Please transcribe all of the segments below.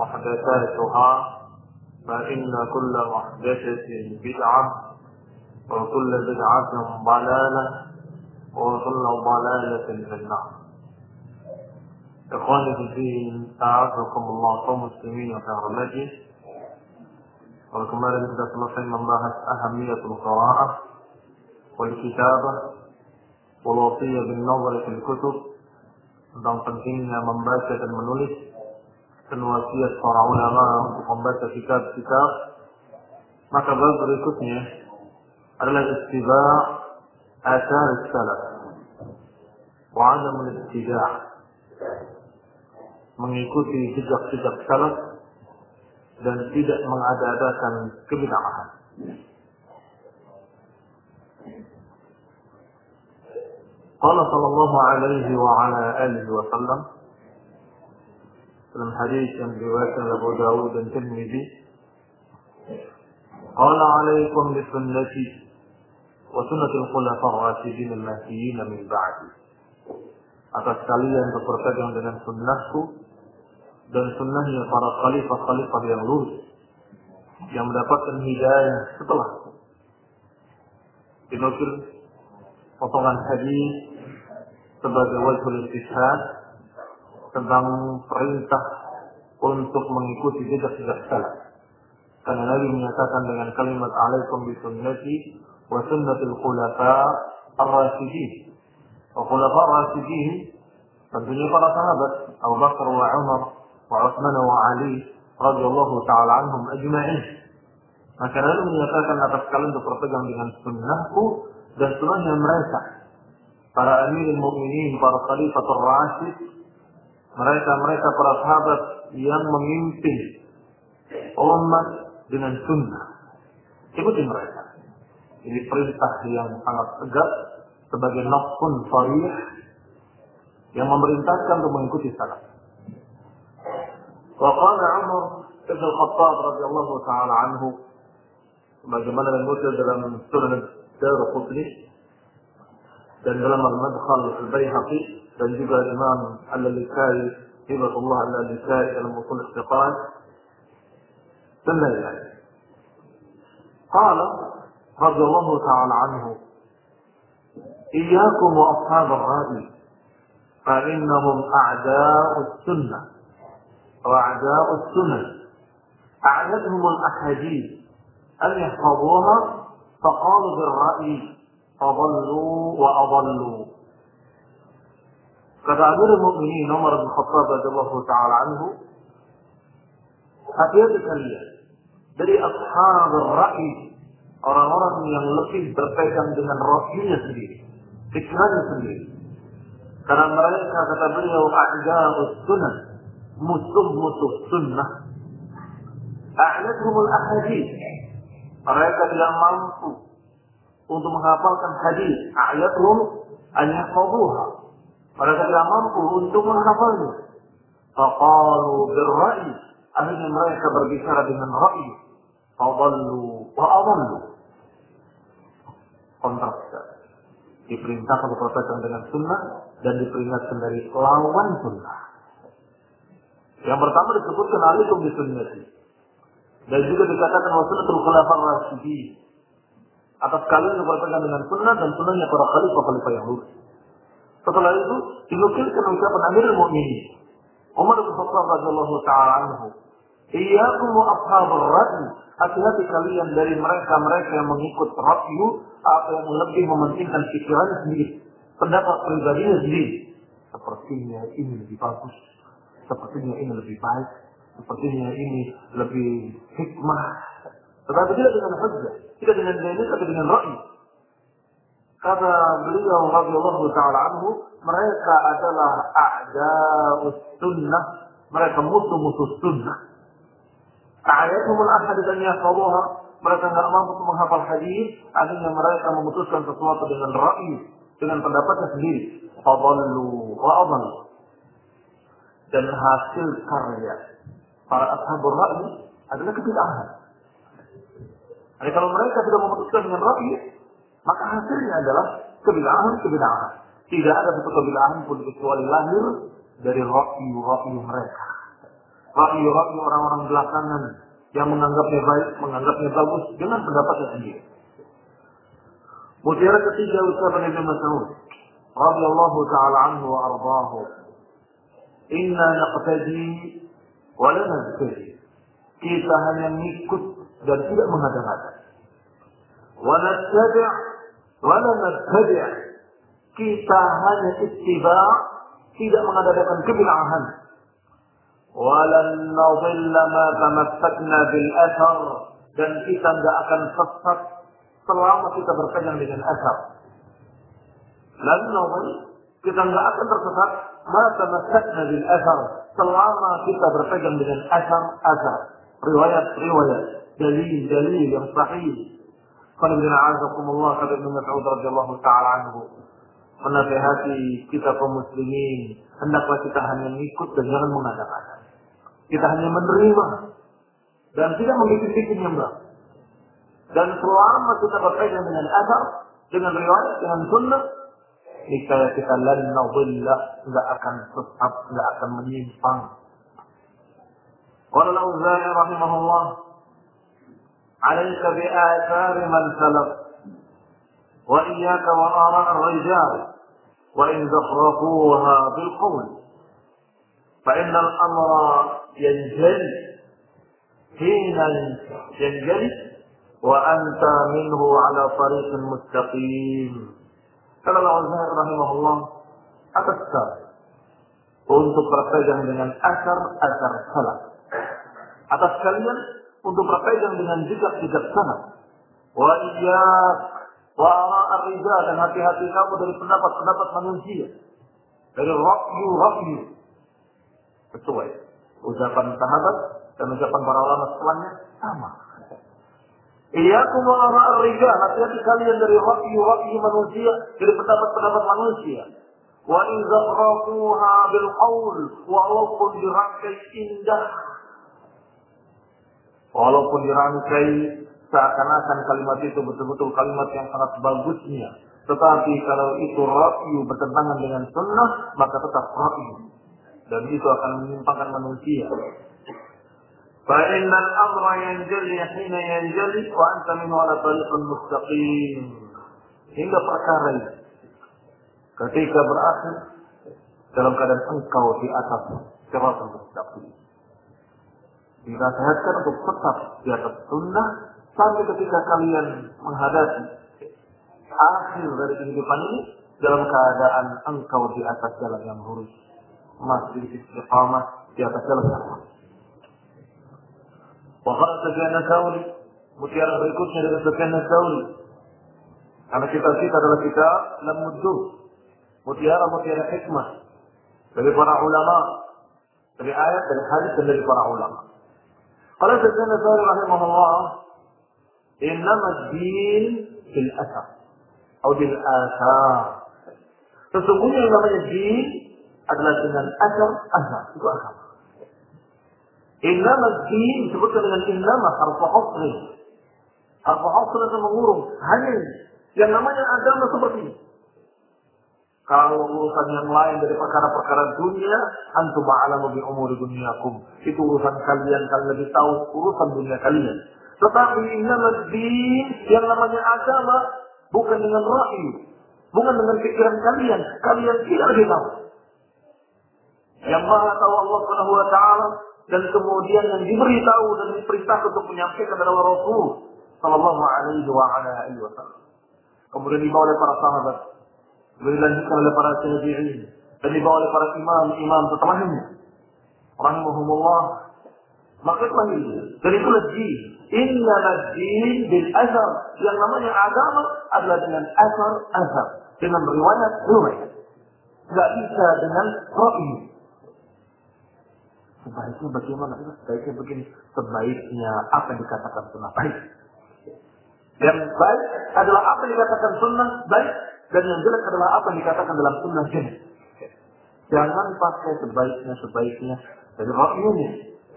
محدثاتها فإن كل محدثة بدعة وكل بدعة ضلالة وكل ضلالة في النار. إخواني في الدين أعزكم الله كمسلمين في رمجه وكمان kita telah membahas أهمية القراءة والكتابة والوصية بالنظر في الكتب. tentang pentingnya membaca dan menulis dan wasiat para ulama untuk membaca kitab-kitab maka bab berikutnya adalah istiba' asar salaf wa adam al-istiba' mengikuti jejak-jejak salaf dan tidak mengada-adakan kebid'ahan. Qala sallallahu alaihi wa ala alihi wa sallam dalam hadis yang diriwayatkan oleh Abu Dawud dan Tirmidzi Qala alaikum bi sunnati wa sunnati al-khulafa ar-rasyidin al-mahdiyyin min ba'di atas kalian untuk berpegang dengan sunnahku dan sunnahnya para khalifah-khalifah yang lurus yang mendapatkan hidayah setelah dinukil potongan hadis sebagai wajhul istishhad tentang perintah untuk mengikuti jejak-jejak salaf. Karena Nabi menyatakan dengan kalimat alaikum bi sunnati wa sunnatil khulafa ar-rasyidin. Wa khulafa ar-rasyidin tentunya para sahabat Abu Bakar wa Umar wa Utsman wa Ali radhiyallahu taala anhum ajma'in. Maka Nabi menyatakan atas kalian untuk berpegang dengan sunnahku dan sunnahnya mereka. Para amirul mukminin, para khalifatul rasyid, mereka-mereka para sahabat yang memimpin umat dengan sunnah. Ikuti mereka. Ini perintah yang sangat tegas sebagai nafkun fariyah yang memerintahkan untuk mengikuti salaf. Waqala Umar Ibn Khattab radhiyallahu taala anhu sebagaimana yang muncul dalam Sunan Darqutni dan dalam Al-Madkhal Al-Baihaqi فنجيبها الإمام على اللالكائي هبه الله على اللالكائي لما يكون احتقان سنة ذلك. قال رضي الله تعالى عنه إياكم وأصحاب الرأي فإنهم أعداء السنة وأعداء السنة أعدتهم الأحاديث أن يحفظوها فقالوا بالرأي فضلوا وأضلوا. وأضلوا Kata Amirul Mukminin Umar bin Khattab radhiyallahu taala anhu, hati-hati kalian dari ashab ra'i orang-orang yang lebih berpegang dengan rohnya sendiri, pikirannya sendiri. Karena mereka kata beliau a'da'us sunnah, musuh-musuh sunnah. A'lathumul ahadith. Mereka tidak mampu untuk menghafalkan hadis. A'lathum an yahfazuha. Mereka tidak mampu untuk menghafalnya. Faqalu birra'i. Akhirnya mereka berbicara dengan ra'i. Fadallu wa adallu. Kontras. Diperintahkan berpegang dengan sunnah dan diperingatkan dari lawan sunnah. Yang pertama disebutkan alikum di sunnati. Dan juga dikatakan wa sunnatul khulafar rasyidin. Atas kalian berpegang dengan sunnah dan sunnahnya para khalifah-khalifah yang lurus. Setelah itu dinukilkan ucapan Amirul Mukminin Umar bin Khattab radhiyallahu taala anhu, "Iyyakum wa ashabur ra'i." Hati-hati kalian dari mereka-mereka yang mengikut ra'yu apa yang lebih mementingkan pikirannya sendiri, pendapat pribadinya sendiri. Sepertinya ini lebih bagus, sepertinya ini lebih baik, sepertinya ini lebih hikmah. Tetapi tidak dengan hujjah, tidak dengan dalil, tapi dengan ra'yu. Kata beliau radhiyallahu taala anhu, mereka adalah a'da'us sunnah, mereka musuh-musuh sunnah. Ayatul ahad dan yahfazuha, mereka enggak mampu menghafal hadis, akhirnya mereka memutuskan sesuatu dengan ra'yu, dengan pendapatnya sendiri. Fadallu wa. Dan hasil karya para ashabul ra'yu adalah kebid'ahan. Jadi kalau mereka tidak memutuskan dengan ra'yu, maka hasilnya adalah kebid'ahan-kebid'ahan. Tidak ada satu kebid'ahan pun kecuali lahir dari ra'yu-ra'yu mereka. Ra'yu-ra'yu orang-orang belakangan yang menganggapnya baik, menganggapnya bagus dengan pendapatnya sendiri. Mutiara ketiga ucapan Ibnu Mas'ud radhiyallahu taala anhu wa ardahu. Inna naqtadi wa la nazkadi. Kita hanya mengikut dan tidak mengada-ngada. Wa la nattabi'. Kita hanya ittiba' tidak mengadakan kebid'ahan. Walan nadilla ma tamassakna bil athar dan kita tidak akan sesat selama kita berpegang dengan asar. Lan nadil kita tidak akan tersesat ma tamassakna bil athar selama kita berpegang dengan asar-asar, riwayat-riwayat, dalil-dalil yang sahih. Qul bin a'azakumullah kata Ibnu Mas'ud radhiyallahu taala anhu menasehati kita kaum muslimin hendaklah kita hanya mengikut dan jangan mengada-ngada. Kita hanya menerima dan tidak mengikuti menyembah. Dan selama kita berpegang dengan asar, dengan riwayat, dengan sunnah, niscaya kita lan nadilla, tidak akan sesat, tidak akan menyimpang. Qala al-Auza'i rahimahullah, عليك بآثار من سلف وإياك وآراء الرجال. وإن زخرفوها بالقول. فإن الأمر ينجلي. حين ينجلي. وأنت منه على طريق مستقيم. قال الله رحمه الله. atas untuk berpegang dengan asar-asar salah. Atas kalian untuk berpegang dengan jejak-jejak. Wa iyyak wa ara rijal dan hati-hati kamu dari pendapat-pendapat manusia. Dari rakyu-rakyu sesuai. Ucapan sahabat dan ucapan para ulama setelahnya sama. Iyakum wa ara rijal hati-hati kalian dari rakyu-rakyu manusia, dari pendapat-pendapat manusia. Wa in zakhrafuha bil qaul walaupun dirangkai indah. Walaupun dirangkai seakan-akan kalimat itu betul-betul kalimat yang sangat bagusnya. Tetapi kalau itu rakyu bertentangan dengan sunnah, maka tetap rakyu dan itu akan menyimpangkan manusia. فإن الأمر ينجلي حين ينجلي وأنت منه على طريق مستقيم hingga perkara ini ketika berakhir dalam keadaan engkau di atas jalan mustaqim. Dinasihatkan untuk tetap di atas sunnah sampai ketika kalian menghadapi akhir dari kehidupan ini dalam keadaan engkau di atas jalan yang lurus. Masih istiqamah di atas jalan yang lurus. Wahai Sufyan Tsauri, mutiara berikutnya dari Sufyan Tsauri. Karena kita kita adalah kita lam muddur. Mutiara-mutiara hikmah dari para ulama, dari ayat, dari hadis dan dari para ulama. قال سيدنا الثاني رحمه الله إنما الدين في الأثر أو بالآثار فسقوني إنما الدين أدلا إن الأثر أثر إذا أثر. إنما الدين سبت من الإنما حرف حصر. حرف حصر هذا مغور هل؟ yang namanya agama seperti ini. Kalau urusan yang lain dari perkara-perkara dunia, antum ma'alamu bi umuri dunyakum. Itu urusan kalian, kalian lebih tahu urusan dunia kalian. Tetapi din yang namanya agama bukan dengan ra'i, bukan dengan pikiran kalian. Kalian tidak lebih tahu. Yang maha tahu Allah Subhanahu wa taala dan kemudian yang diberitahu dan diperintahkan untuk menyampaikan adalah Rasul sallallahu alaihi wa ala wasallam. Kemudian dibawa oleh para sahabat, dilanjutkan oleh para tabi'in dan dibawa oleh para imam-imam setelahnya. Rahimahumullah. Maka itulah ini. Dan itulah din. Inna din bil azhar. Yang namanya agama adalah dengan azhar-azhar. Dengan riwayat riwayat. Gak bisa dengan ra'i. Sebaiknya bagaimana? Sebaiknya begini. Sebaiknya apa dikatakan sunnah baik. Yang baik adalah apa yang dikatakan sunnah baik. Dan yang jelek adalah apa yang dikatakan dalam sunnah jelek. Jangan pakai sebaiknya, sebaiknya. Dari ini,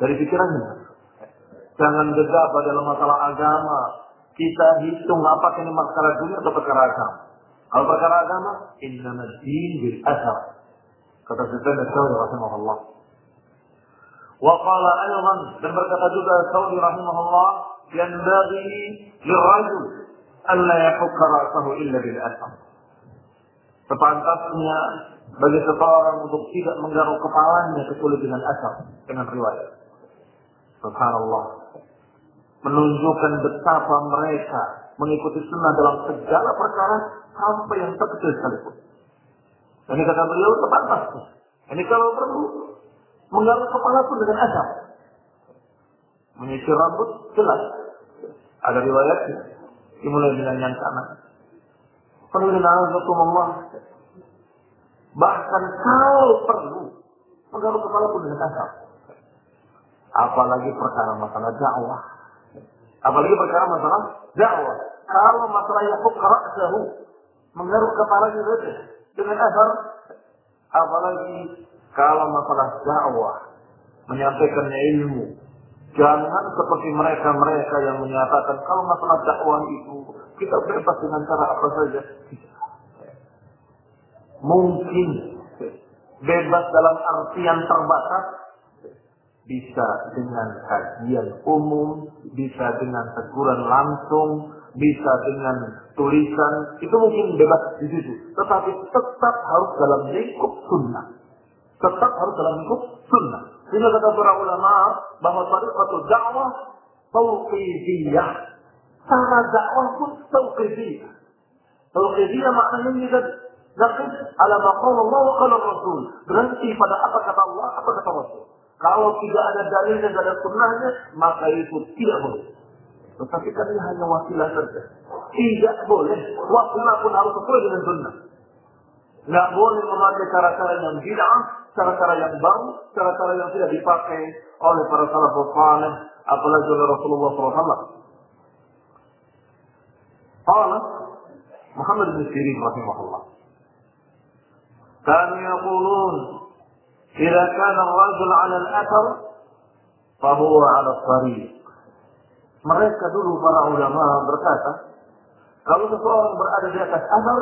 dari pikirannya. Jangan gegabah dalam masalah agama. Kita hitung apa ini masalah dunia atau perkara agama. Kalau perkara agama, inna din bil asar. Kata Sufyan al-Thawri rahimahullah. Wa qala aydan dan berkata juga Thawri rahimahullah yang bagi lirajul an la yahukka ra'sahu illa bil asar. Sepantasnya bagi seseorang untuk tidak menggaruk kepalanya kecuali dengan asar, dengan riwayat. Subhanallah. Menunjukkan betapa mereka mengikuti sunnah dalam segala perkara sampai yang terkecil sekalipun. Ini kata beliau sepantasnya. Ini kalau perlu menggaruk kepala pun dengan asar. Menyisir rambut jelas. Ada riwayatnya. Dimulai dengan yang kanan. Allah. Bahkan kalau perlu menggaruk kepala pun asar. Apalagi perkara masalah dakwah. Apalagi perkara masalah dakwah. Kalau masalah yang ra'sahu menggaruk kepalanya dengan asar. Apalagi kalau masalah dakwah menyampaikan ilmu. Jangan seperti mereka-mereka yang menyatakan kalau masalah dakwah itu kita bebas dengan cara apa saja. Mungkin bebas dalam artian terbatas bisa dengan kajian umum, bisa dengan teguran langsung, bisa dengan tulisan, itu mungkin bebas di situ. Tetapi tetap harus dalam lingkup sunnah. Tetap harus dalam lingkup sunnah. Sehingga kata para ulama bahwa tariqatu dakwah tauqidiyah. Cara dakwah pun tauqidiyah. Tauqidiyah maknanya ini tadi. Naqid ala maqam Allah wa qala Rasul. Berhenti pada apa kata Allah, apa kata Rasul. Kalau tidak ada dalilnya, tidak ada sunnahnya, maka itu tidak boleh. Tetapi kan ini hanya wasilah saja. Tidak boleh. Wasilah pun harus sesuai dengan sunnah. Boleh memakai cara-cara yang bid'ah, cara-cara yang baru, cara-cara yang tidak dipakai oleh para salafus saleh, apalagi oleh Rasulullah SAW. Qala Muhammad bin Sirin rahimahullah. كانوا يقولون إذا كان الرجل على الأثر فهو على الطريق mereka dulu para ulama berkata kalau seseorang berada di atas asar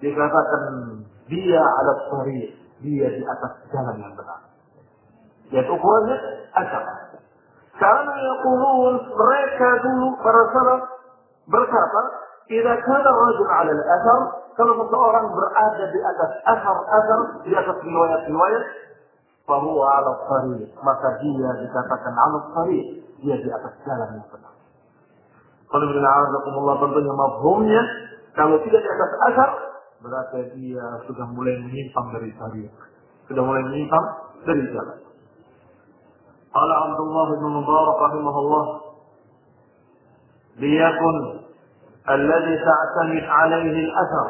dikatakan dia ala tariq dia di atas jalan yang benar. Yaitu ukurannya? Asar Karena yaqulun mereka dulu para salaf berkata, "Idza kana rajul 'ala al-athar" kalau seseorang berada di atas asar-asar, di atas riwayat-riwayat, fahuwa 'ala tariq, maka dia dikatakan 'ala tariq, dia di atas jalan yang benar. Kalau bila tentunya mafhumnya, kalau tidak di atas asar, berarti dia sudah mulai menyimpang dari tariq. Sudah mulai menyimpang dari jalan. الله بن مبارك رحمه الله ليكن الذي تعتمد عليه الأثر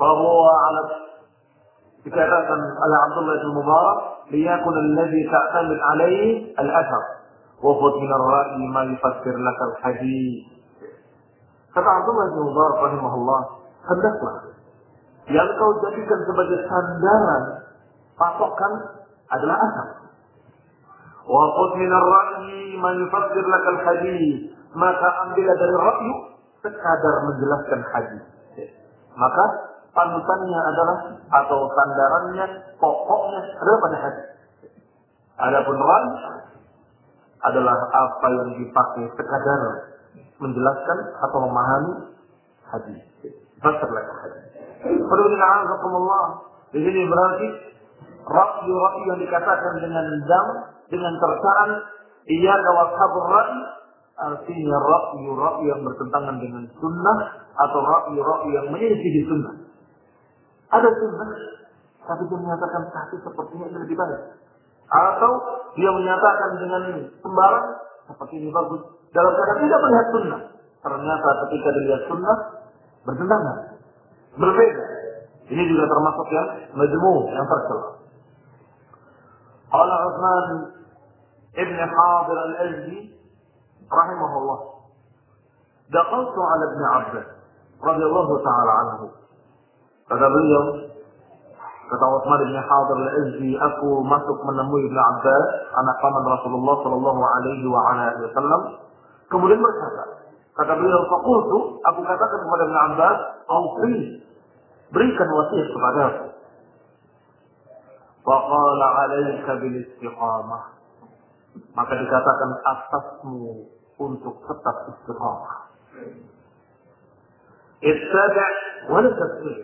فهو على dikatakan oleh Abdullah bin Mubarak liyakun alladhi ta'tamid alaihi al-athar wa khudh min ar-ra'yi ma yufassir lak al-hadith kata Abdullah bin Mubarak rahimahullah hendaklah yang kau jadikan sebagai sandaran patokan adalah asal. Wa khudh min ar-ra'yi man yufassir lak al-hadith. Maka ambillah dari ra'yu sekadar menjelaskan hadis. Maka panutannya adalah atau sandarannya, pokoknya adalah pada hadis. Adapun ra'y adalah apa yang dipakai sekadar menjelaskan atau memahami hadis. Lak hadis. Perlu Allah. Di sini berarti Ra'yu-ra'yu yang dikatakan dengan dam, dengan tercaan, ia kawashabur ra'yu, artinya ra'yu-ra'yu yang bertentangan dengan sunnah, atau ra'yu-ra'yu yang menyelisih sunnah. Ada sunnah, tapi dia menyatakan satu sepertinya ini lebih baik. Atau dia menyatakan dengan sembarang, seperti ini bagus. Dalam keadaan tidak melihat sunnah. Ternyata ketika dilihat sunnah, bertentangan. Berbeda. Ini juga termasuk yang majmu, yang tercela. ابن حاضر الأزدي رحمه الله دخلت على ابن عباس رضي الله تعالى عنه kata beliau kata Utsman bin Hadir al-Azdi aku masuk menemui Ibnu Abbas anak paman Rasulullah sallallahu alaihi wa ala wasallam kemudian berkata kata beliau faqultu aku katakan kepada Ibnu Abbas "Ausri berikan wasiat kepada aku Faqala alaika bil istiqamah. Maka dikatakan atasmu untuk tetap istiqamah. Ittabi' wa la tasbih.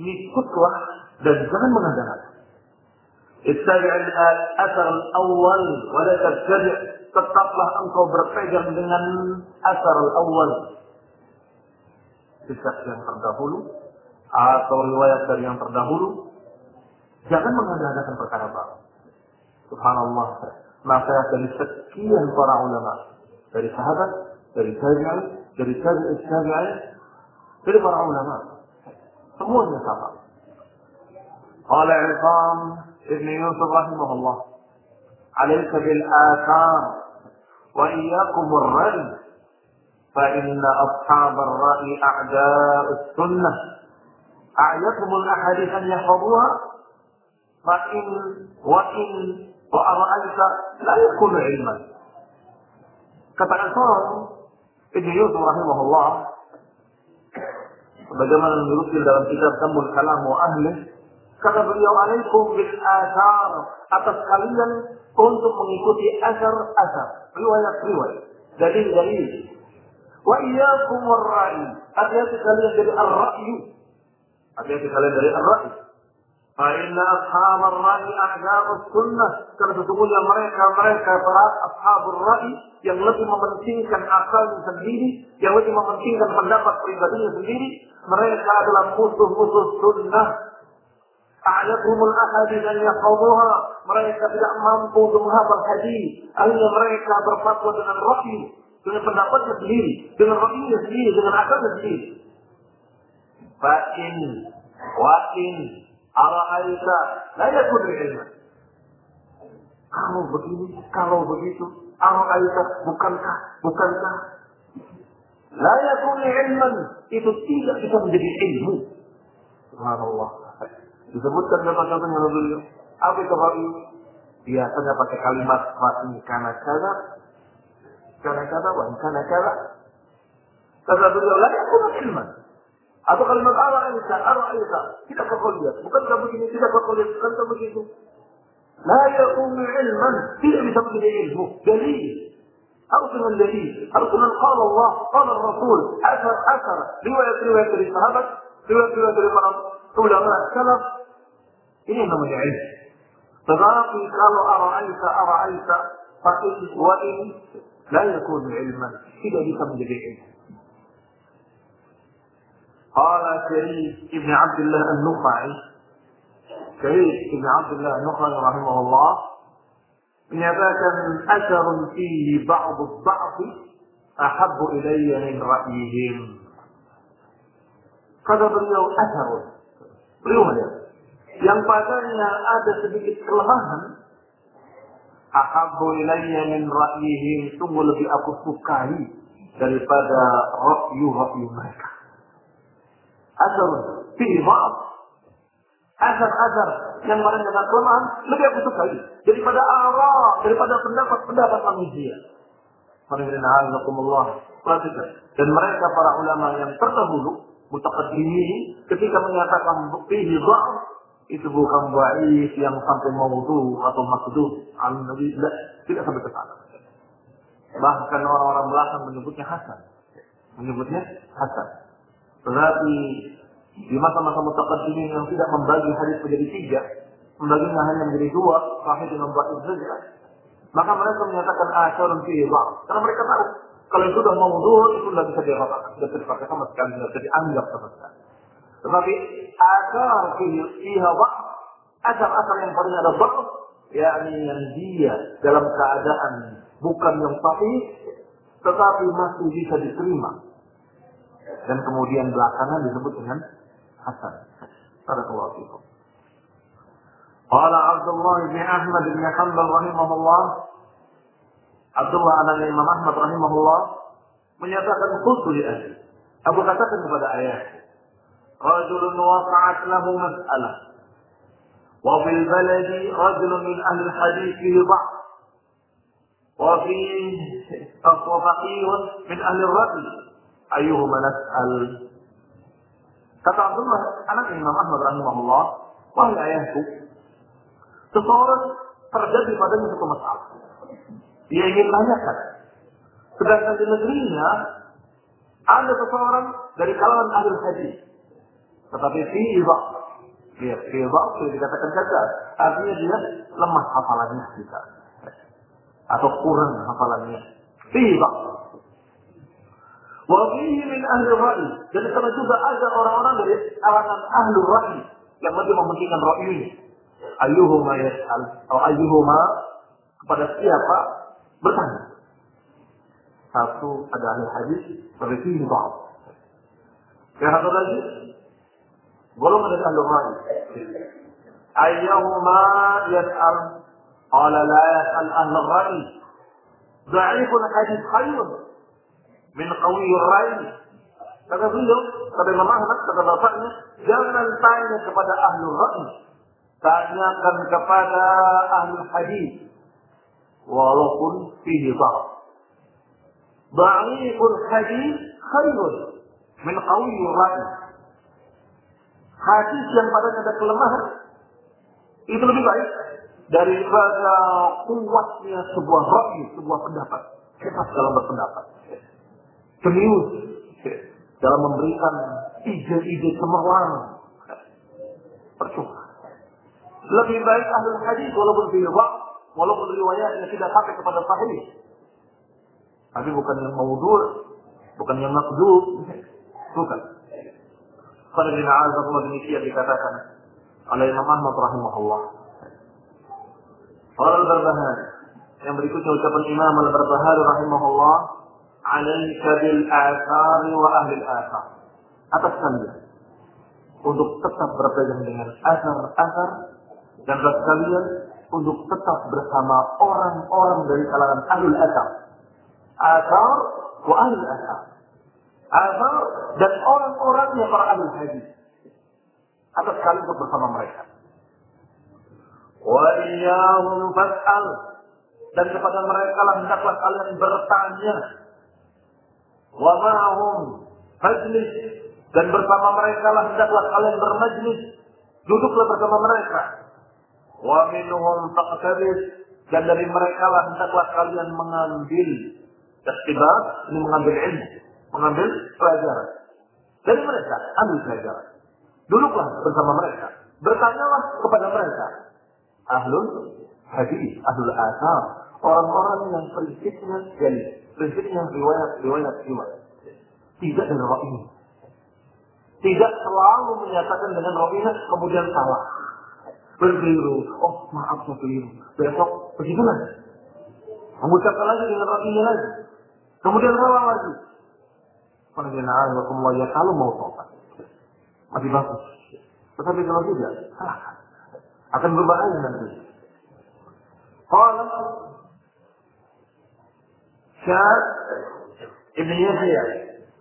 Ikutlah dan jangan mengandalkan. Ittabi' al-athar al-awwal wa tetaplah engkau berpegang dengan asar al-awwal. Kisah yang terdahulu atau riwayat dari yang terdahulu Jangan mengadakan perkara baru. Subhanallah. Nasihat dari sekian para ulama. Dari sahabat, dari tabi'in, dari tabi'in tabi'in, dari para ulama. Semuanya sama. Qala Irfan Ibn Yusuf rahimahullah. عليك بالآثار وإياكم الرأي فإن أصحاب الرأي أعداء السنة. أعيتهم الأحاديث أن يحفظوها؟ فإن وإن وأرأيت لا يكون علما. kata Al-Fawr Ibn Yusuf rahimahullah bagaimana menurutkan dalam kitab Tambul Kalam wa Ahli Kata beliau alaikum bil azhar atas kalian untuk mengikuti azhar-azhar, riwayat-riwayat, dalil-dalil. Wa iyyakum ar-ra'i, hati-hati kalian dari ar-ra'yu. Hati-hati kalian dari ar-ra'yu. Fa inna ashab ar-ra'i ahlab sunnah, karena sesungguhnya mereka-mereka para ashabur ra'i yang lebih mementingkan akalnya sendiri, yang lebih mementingkan pendapat pribadinya sendiri, mereka adalah musuh-musuh sunnah A'yatumul ahadith dan yaqawmuha. Mereka tidak mampu menghafal hadis. Akhirnya mereka berfatwa dengan ra'i, dengan pendapatnya sendiri, dengan ra'inya sendiri, dengan akalnya sendiri. Fa'in wa'in Ara'aita la yakun ilman. Kalau begini, kalau begitu, ara'aita bukankah, bukankah la yakun ilman itu tidak bisa menjadi ilmu. Subhanallah. Disebutkan dalam contohnya beliau. Apa itu rabi? Biasanya pakai kalimat masih karena kada, karena kada, wan karena kada. Kata beliau, la yakun ilman. Atau kalimat Allah Isa, Allah Isa. Tidak kau lihat. Bukankah begini? Tidak kau lihat. Bukankah begitu? La yakunu ilman. Tidak bisa menjadi ilmu. Dalil. Harus dengan dalil. Harus dengan qala Allah, qala Rasul, asar asar, riwayat-riwayat dari sahabat, riwayat-riwayat dari إلينا مدعي فباقي قال أرأيت أرأيت فقل وإن لا يكون علما. إلا بك مدعي قال شريف ابن عبد الله النخعي. شريف ابن عبد الله النخعي رحمه الله. إن ذاك من أثر فيه بعض الضعف أحب إلي من رأيهم. قد له أثر. بلغ yang padanya ada sedikit kelemahan. Ahabbu min ra'yihim sungguh lebih aku sukai daripada ra'yu-ra'yu mereka. Asar fi ba'd. Asar-asar yang mana dengan kelemahan lebih aku sukai daripada arah daripada pendapat-pendapat manusia. Perhatikan. Dan mereka para ulama yang terdahulu mutaqaddimin ketika menyatakan ba'd itu bukan baik yang sampai maudhu atau makdud al nabi tidak sampai ke sana. Bahkan orang-orang belakang menyebutnya hasan. Menyebutnya hasan. Tetapi di masa-masa mutaqaddimin yang tidak membagi hadis menjadi tiga, membaginya hanya menjadi dua, sahih dengan baik saja. Maka mereka menyatakan asyarun fi Karena mereka tahu kalau itu sudah maudhu itu tidak bisa diratakan, tidak bisa sama sekali, tidak bisa dianggap sama sekali. Tetapi agar fiha waktu, asal-asal yang paling ada waktu, yakni yang dia dalam keadaan bukan yang sahih, tetapi masih bisa diterima. Dan kemudian belakangan disebut dengan Hasan. Barakallahu fikum. Qala Abdullah bin Ahmad bin Hanbal rahimahullah Abdullah anak Imam Ahmad rahimahullah menyatakan kultu di Abu katakan kepada ayah, رجل وقعت له مسألة. وفي البلد رجل من أهل الحديث في بعض وفي فقير من أهل الرأي أيهما نسأل؟ قال عبد الله أنا الإمام أحمد رحمه الله. وهي آياته تصورت terjadi padanya satu masalah. Dia ingin menanyakan. Sedangkan di negerinya ada seseorang dari kalangan ahli hadis Tetapi fi'idha. Dia fi'idha itu dikatakan gagal. Artinya dia lemah hafalannya kita. Atau kurang hafalannya. Fi'idha. Wafihi min ahli ra'i. Dan karena juga ada orang-orang dari kalangan ahli ra'i. Yang lebih mementingkan ra'inya. Ayuhuma yas'al. Atau ayuhuma kepada siapa bertanya. Satu ada ahli hadis, berfihi ba'd. Yang satu lagi, golongan dari ahli ra'i. Ayyuhuma yas'al. Qala la yas'al ahli ra'i. Da'ifun hadis khairun min qawiyur rai. Kata beliau, kata Imam Ahmad, kata bapaknya, jangan tanya kepada ahlu ra'i. Tanyakan kepada ahlu hadis. Walaupun fihi ba'd. Da'iful hadis khairun min qawiyur rai. Hadis yang padanya ada kelemahan itu lebih baik daripada kuatnya sebuah ra'i, sebuah pendapat. Hebat dalam berpendapat serius dalam memberikan ide-ide cemerlang. Percuma. Lebih baik ahli hadis walaupun firqa, walaupun riwayatnya tidak sampai kepada sahih. Tapi bukan yang maudur, bukan yang makdub, bukan. Pada dina azabullah demikian dikatakan oleh Imam Ahmad rahimahullah. Qala al-Barbahari yang berikutnya ucapan Imam al-Barbahari rahimahullah alaika bil athar wa ahli athar. Atas kalian untuk tetap berpegang dengan asar-asar dan atas kalian untuk tetap bersama orang-orang dari kalangan ahli asar. Asar wa ahli asar. Asar dan orang-orangnya para ahli hadis. Atas kalian untuk bersama mereka. Wa iyahum fas'al. Dan kepada mereka lah hendaklah kalian bertanya. Wa ma'ahum majlis dan bersama mereka lah hendaklah kalian bermajlis. Duduklah bersama mereka. Wa minhum taqtabis dan dari mereka lah hendaklah kalian mengambil istibat, ini mengambil ilmu, mengambil pelajaran. Dari mereka, ambil pelajaran. Duduklah bersama mereka. Bertanyalah kepada mereka. Ahlul hadis, ahlul asar. Orang-orang yang prinsipnya jadi prinsipnya riwayat-riwayat riwayat. Tidak dengan ini. Tidak selalu menyatakan dengan rohina kemudian salah. Berkeliru. Oh maaf saya keliru. Besok begitu lagi. Mengucapkan lagi dengan rohina lagi. Kemudian salah lagi. Kalau ya kalau mau tobat. Masih bagus. Tetapi kalau tidak, salahkan. Akan berbahaya nanti. Kalau Syar Ibn Yahya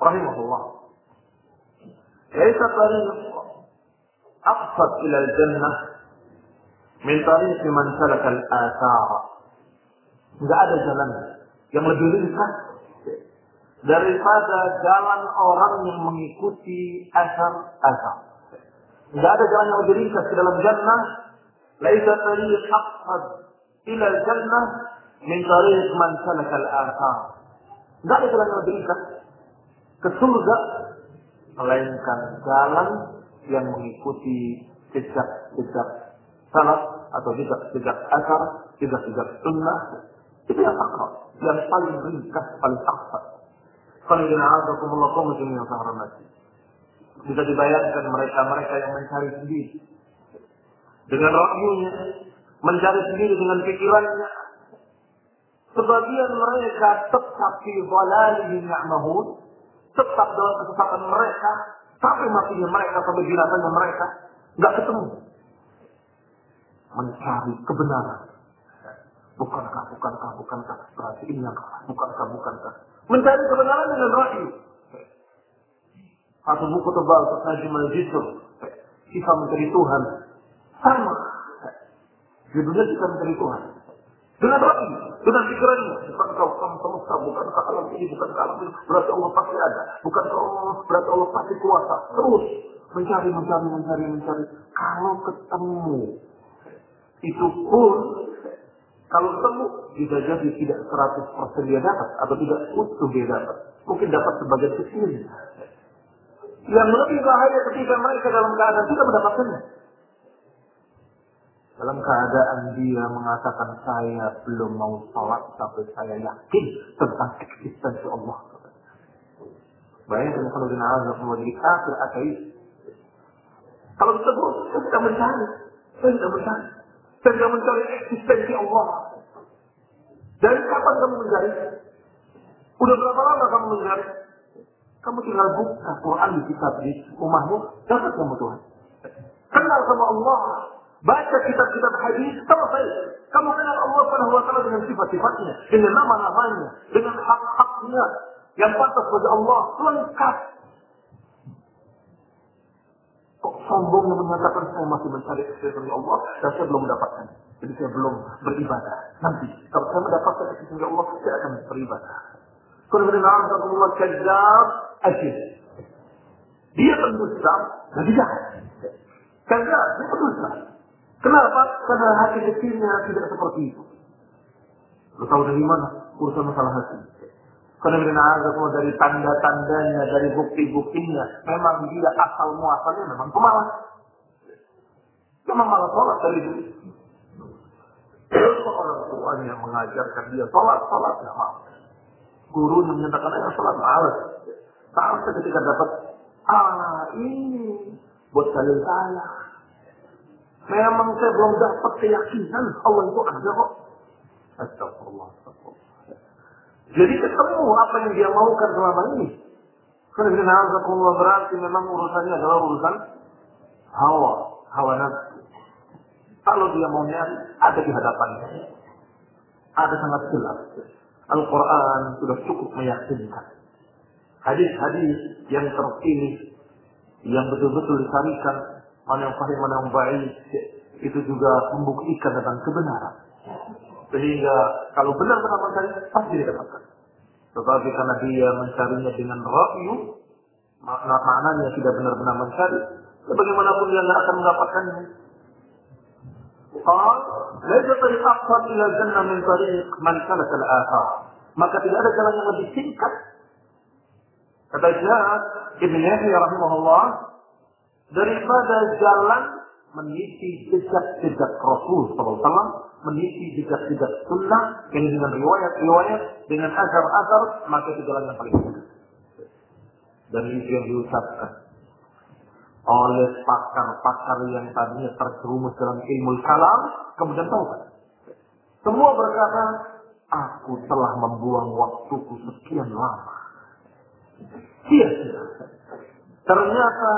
rahimahullah ليس طريق أقصد إلى الجنة من طريق من سلك الآثار Tidak ada jalan yang lebih ringkas daripada jalan orang yang mengikuti asar-asar. Tidak ada jalan yang lebih ringkas ke dalam jannah. Laisa tariq aqsad ila jannah min tariq man salaka al-athar. Tidak ada jalan yang lebih ringkas ke surga melainkan jalan yang mengikuti jejak-jejak salaf atau jejak-jejak asar, jejak-jejak sunnah. Itu yang akrab, yang paling ringkas, paling akrab. Yang hormati. Bisa dibayangkan mereka-mereka yang mencari sendiri. Dengan rakyunya, mencari sendiri dengan pikirannya. Sebagian mereka tetap di dhalalihim ya'mahun, tetap dalam kesesatan mereka sampai matinya mereka sampai binatangnya mereka nggak ketemu mencari kebenaran bukankah bukankah bukankah berarti ini yang bukankah bukankah mencari kebenaran dengan rayu satu buku tebal Najim al-Jisr kita mencari Tuhan sama judulnya kita mencari Tuhan dengan hati, dengan pikirannya. Bukan kau kamu semesta, bukan kau alam ini, bukan alam ini. Berarti Allah pasti ada. Bukan kau berarti Allah pasti kuasa. Terus mencari, mencari, mencari, mencari. Kalau ketemu, itu pun kalau ketemu bisa jadi tidak 100% dia dapat atau tidak utuh dia dapat. Mungkin dapat sebagian kecil. Yang lebih bahaya ketika mereka dalam keadaan tidak mendapatkannya. Dalam keadaan dia mengatakan saya belum mau sholat sampai saya yakin tentang eksistensi Allah. Bayangkan kalau dengan azab mau jadi kafir ateis. Kalau saya tidak mencari. Tidak mencari. Saya mencari eksistensi Allah. Dari kapan kamu mencari? Udah berapa lama kamu mencari? Kamu tinggal buka Quran di kitab di rumahmu, dapat kamu Tuhan. Kenal sama Allah, Baca kitab-kitab hadis, selesai. Kamu kenal Allah Subhanahu wa taala dengan sifat-sifatnya, dengan nama-namanya, dengan hak-haknya yang pantas bagi Allah, lengkap. Kok sombongnya menyatakan saya masih mencari kesulitan Allah dan saya belum mendapatkan. Jadi saya belum beribadah. Nanti kalau saya mendapatkan kesulitan Allah, saya akan beribadah. Kemudian Allah kadzab asyik. Dia pendusta dan jahat. Kadzab, dia pendusta. Kenapa? Karena hati kecilnya tidak seperti itu. Lu tahu dari mana? Urusan masalah hati. Karena semua dari tanda-tandanya, dari bukti-buktinya, memang dia asal muasalnya memang pemalas. Memang malas sholat dari dulu. Orang tuanya mengajarkan dia sholat, sholat nggak mau. Gurunya menyatakan ayo sholat malas. Sampai ketika dapat ah ini buat kalian saya Memang saya belum dapat keyakinan Allah itu ada kok. Astagfirullah. Jadi ketemu apa yang dia maukan selama ini. Karena Allah berarti memang urusannya adalah urusan hawa, hawa nafsu. Kalau dia mau nyari, ada di hadapannya. Ada sangat jelas. Al-Quran sudah cukup meyakinkan. Hadis-hadis yang terpilih, yang betul-betul disarikan mana yang sahih, mana yang baik, itu juga membuktikan tentang kebenaran. Sehingga kalau benar-benar mencari pasti didapatkan. Tetapi karena dia mencarinya dengan rakyu, makna maknanya tidak benar-benar mencari, ya bagaimanapun dia tidak akan mendapatkannya. Maka tidak ada jalan yang lebih singkat. Kata Syekh Ibn Yahya rahimahullah, daripada jalan meniti jejak-jejak Rasul SAW, meniti jejak-jejak sunnah, ini dengan riwayat-riwayat, dengan asar-asar, maka itu jalan yang paling singkat. Dan itu yang diucapkan oleh pakar-pakar yang tadinya terjerumus dalam ilmu kalam, kemudian taubat. Semua berkata, aku telah membuang waktuku sekian lama. Sia-sia. Ternyata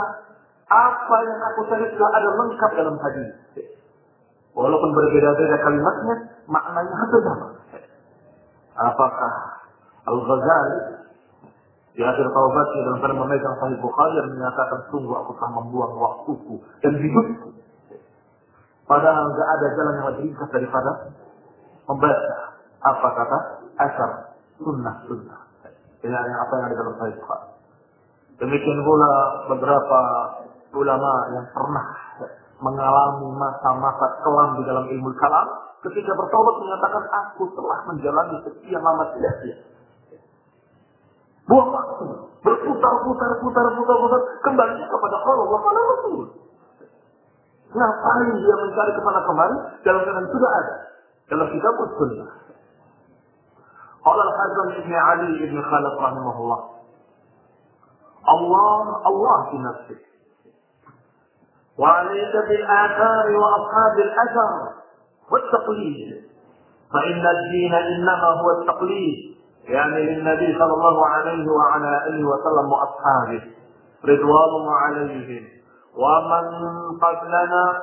apa yang aku cari sudah ada lengkap dalam hadis. Walaupun berbeda-beda kalimatnya, maknanya hampir sama. Apakah Al-Ghazali di akhir taubatnya dalam pada memegang Sahih Bukhari yang menyatakan sungguh aku telah membuang waktuku dan hidupku. Padahal nggak ada jalan yang lebih ringkas daripada membaca apa kata asar sunnah sunnah. Ini yang apa yang ada dalam Sahih Bukhari. Demikian pula beberapa ulama yang pernah mengalami masa-masa kelam di dalam ilmu kalam ketika bertobat menyatakan aku telah menjalani sekian lama sia-sia Buang waktu. Berputar-putar, putar-putar, putar. Kembali kepada Allah, kepada Rasul. Ngapain dia mencari ke mana kemari? Dalam keadaan sudah ada. Dalam kitab sunnah. Allah Hasan ibn Ali ibn Khalaf rahimahullah. Allah, Allah fi nafsih. وعليك بالآثار وأصحاب الأثر؟ والتقليد فإن الدين إنما هو التقليد يعني للنبي صلى الله عليه وعلى آله وسلم وأصحابه رضوان عليهم. ومن قبلنا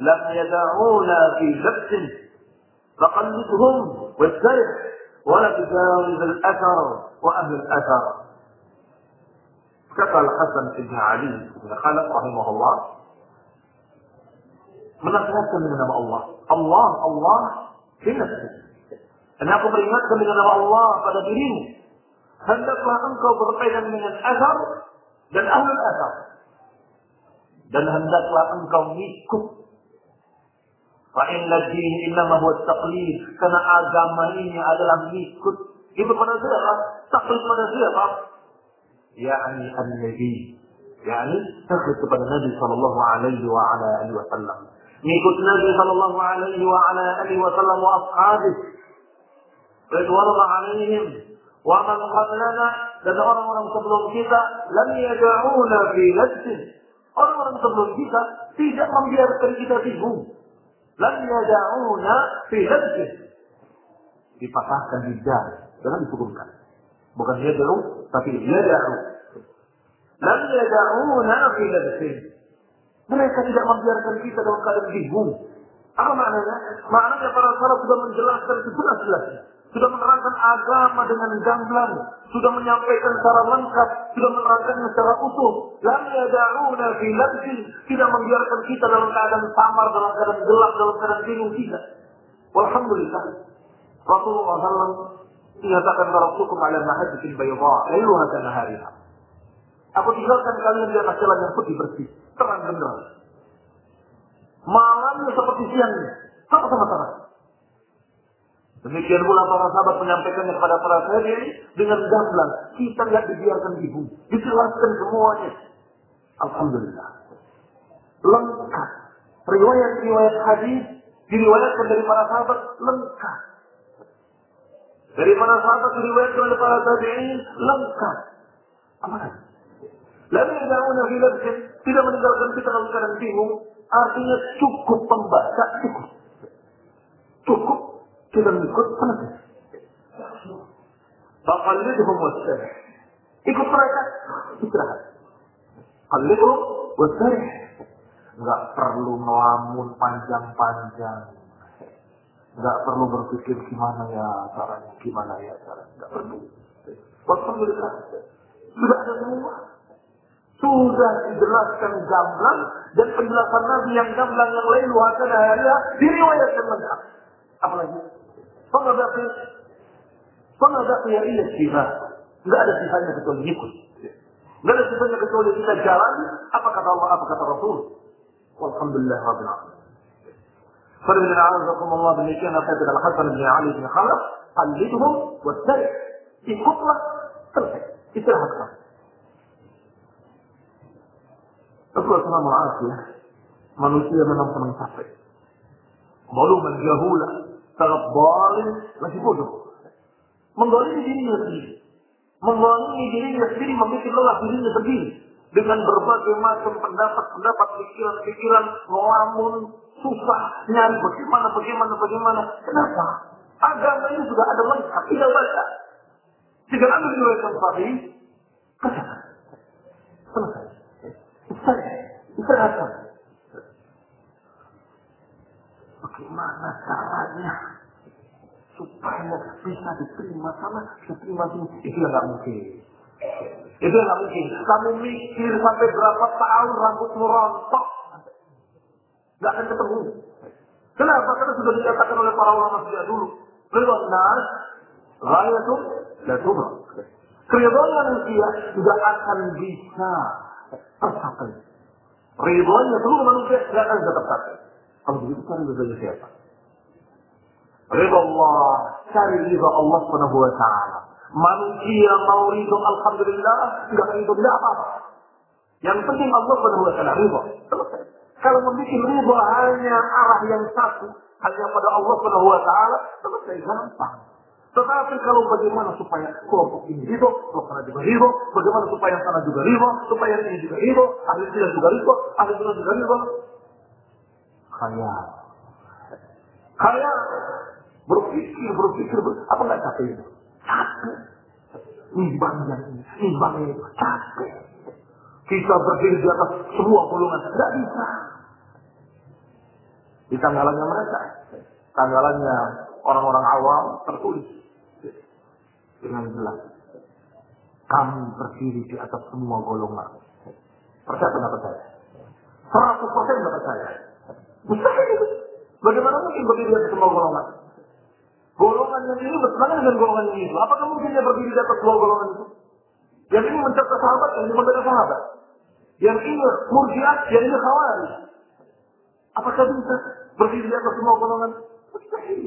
لم يدعونا في لبس فقلدهم واسترح ولا تجاوز الأثر وأهل الأثر. كفى الحسن بن علي بن خلف رحمه الله menasihatkan من nama Allah Allah Allah Dan aku peringatkan dengan nama Allah pada dirimu. Hendaklah engkau berpegang dengan azhar dan ahlul azhar. Dan hendaklah engkau ikut. Fa'inna din innama huwa taqlid. Karena agama ini adalah ikut. Itu pada siapa? Taklid pada siapa? Yani an-nabi. Yani taklid kepada Nabi sallallahu alaihi wa ala alihi wasallam. Nabi sallallahu alaihi wa ala alihi wasallam wa ashabih ridwanullah alaihim wa man qablana dan orang-orang sebelum kita lam yad'una fi nafsin orang-orang sebelum kita tidak membiarkan kita bingung lam yad'una fi nafsin dipatahkan lidah jangan disukunkan bukan yad'u tapi yad'u lam yad'una fi nafsin mereka tidak membiarkan kita dalam keadaan bingung apa maknanya? Maknanya para sahabat sudah menjelaskan itu jelas-jelasnya sudah menerangkan agama dengan gamblang, sudah menyampaikan secara lengkap, sudah menerangkannya secara utuh. Lam yada'una fi labsin, tidak membiarkan kita dalam keadaan samar, dalam keadaan gelap, dalam keadaan bingung tidak. Walhamdulillah. Rasulullah SAW menyatakan Rasulullah ala mahajjatin bayadha, lailuha kana hariha. Aku tinggalkan kalian di atas jalan yang putih bersih, terang benderang. Malamnya seperti siangnya, sama-sama terang. Demikian pula para sahabat menyampaikannya kepada para sahabat dengan gamblang. Kita nggak dibiarkan ibu. Dijelaskan semuanya. Alhamdulillah. Lengkap. Riwayat-riwayat hadis diriwayatkan dari para sahabat lengkap. Dari para sahabat diriwayatkan oleh para tabi'in lengkap. Aman. Lalu yada'una fi labsin tidak meninggalkan kita dalam keadaan bingung. Artinya cukup pembaca, cukup. Cukup kita mengikut penegas. Faqallidhum wastarih. Ikut mereka, istirahat. Qallidhum wastarih. Enggak perlu melamun panjang-panjang. Enggak perlu berpikir gimana ya caranya, gimana ya caranya. Enggak perlu. Alhamdulillah. Sudah ada semua. Sudah dijelaskan gamblang dan penjelasan Nabi yang gamblang yang lain wahana hariya diriwayatkan lengkap. Apalagi Fama baqi Fama baqi illa sifat. Enggak ada sifatnya kecuali ikut. Enggak ada sifatnya kecuali kita jalan apa kata Allah, apa kata Rasul. Walhamdulillah rabbil alamin. Fadilina Allah demikian apa dalam Hasan bin Ali bin Khalaf, qalidhum wattari. Ikutlah selesai. Istirahatlah. Assalamualaikum ya. Manusia memang senang capek. Malu menjahula. Sangat balim, masih bodoh. Menggolimi dirinya sendiri. Menggolimi dirinya sendiri, membuat lelah dirinya sendiri. Dengan berbagai macam pendapat-pendapat, pikiran-pikiran, ngelamun, susah, nyari bagaimana, bagaimana, bagaimana. Kenapa? Agama ini sudah ada lengkap, tidak baca. Jika anda diriwayatkan sahih, katakan. Istirahat. Bagaimana caranya supaya bisa diterima sama diterima? Itu nggak mungkin. Itu nggak mungkin. Kamu mikir sampai berapa tahun rambutmu rontok, nggak akan ketemu. Kenapa? Karena sudah dikatakan oleh para ulama sejak dulu. Ridwan nas, ghayatum, la tubra. Keridhaan manusia juga akan bisa tercapai. Ridhonya seluruh manusia tidak akan bisa. Kalau begitu cari ridhonya siapa? Ridho Allah, cari ridho Allah subhanahu wa ta'ala. Manusia mau ridho Alhamdulillah, tidak ridho tidak apa-apa. Yang penting Allah subhanahu wa ta'ala ridho. Selesai. Kalau membuat ridho hanya arah yang satu, hanya pada Allah subhanahu wa ta'ala, selesai gampang. Tetapi kalau bagaimana supaya kelompok ini ridho, kelompok juga ridho, bagaimana supaya sana juga ridho, supaya ini juga ridho, ahli sunnah juga ridho, ahli sunnah juga ridho. Khayal. Khayal. Berpikir, berpikir, ber... apa nggak capek itu? Capek. Nimbang yang ini, nimbang ini, capek. Kita berdiri di atas semua golongan, tidak bisa. Di tanggalannya mereka, tanggalannya orang-orang awam tertulis dengan jelas. Kami berdiri di atas semua golongan. Percaya pendapat saya? 100% pendapat saya. Mustahil itu. Bagaimana mungkin berdiri di atas semua golongan? Golongan yang ini bertentangan dengan golongan itu. Apakah mungkin dia berdiri di atas semua golongan itu? Yang ini mencatat sahabat, yang ini membela sahabat. Yang ini murjiat, yang ini khawarij. Apakah bisa berdiri di atas semua golongan? Mustahil.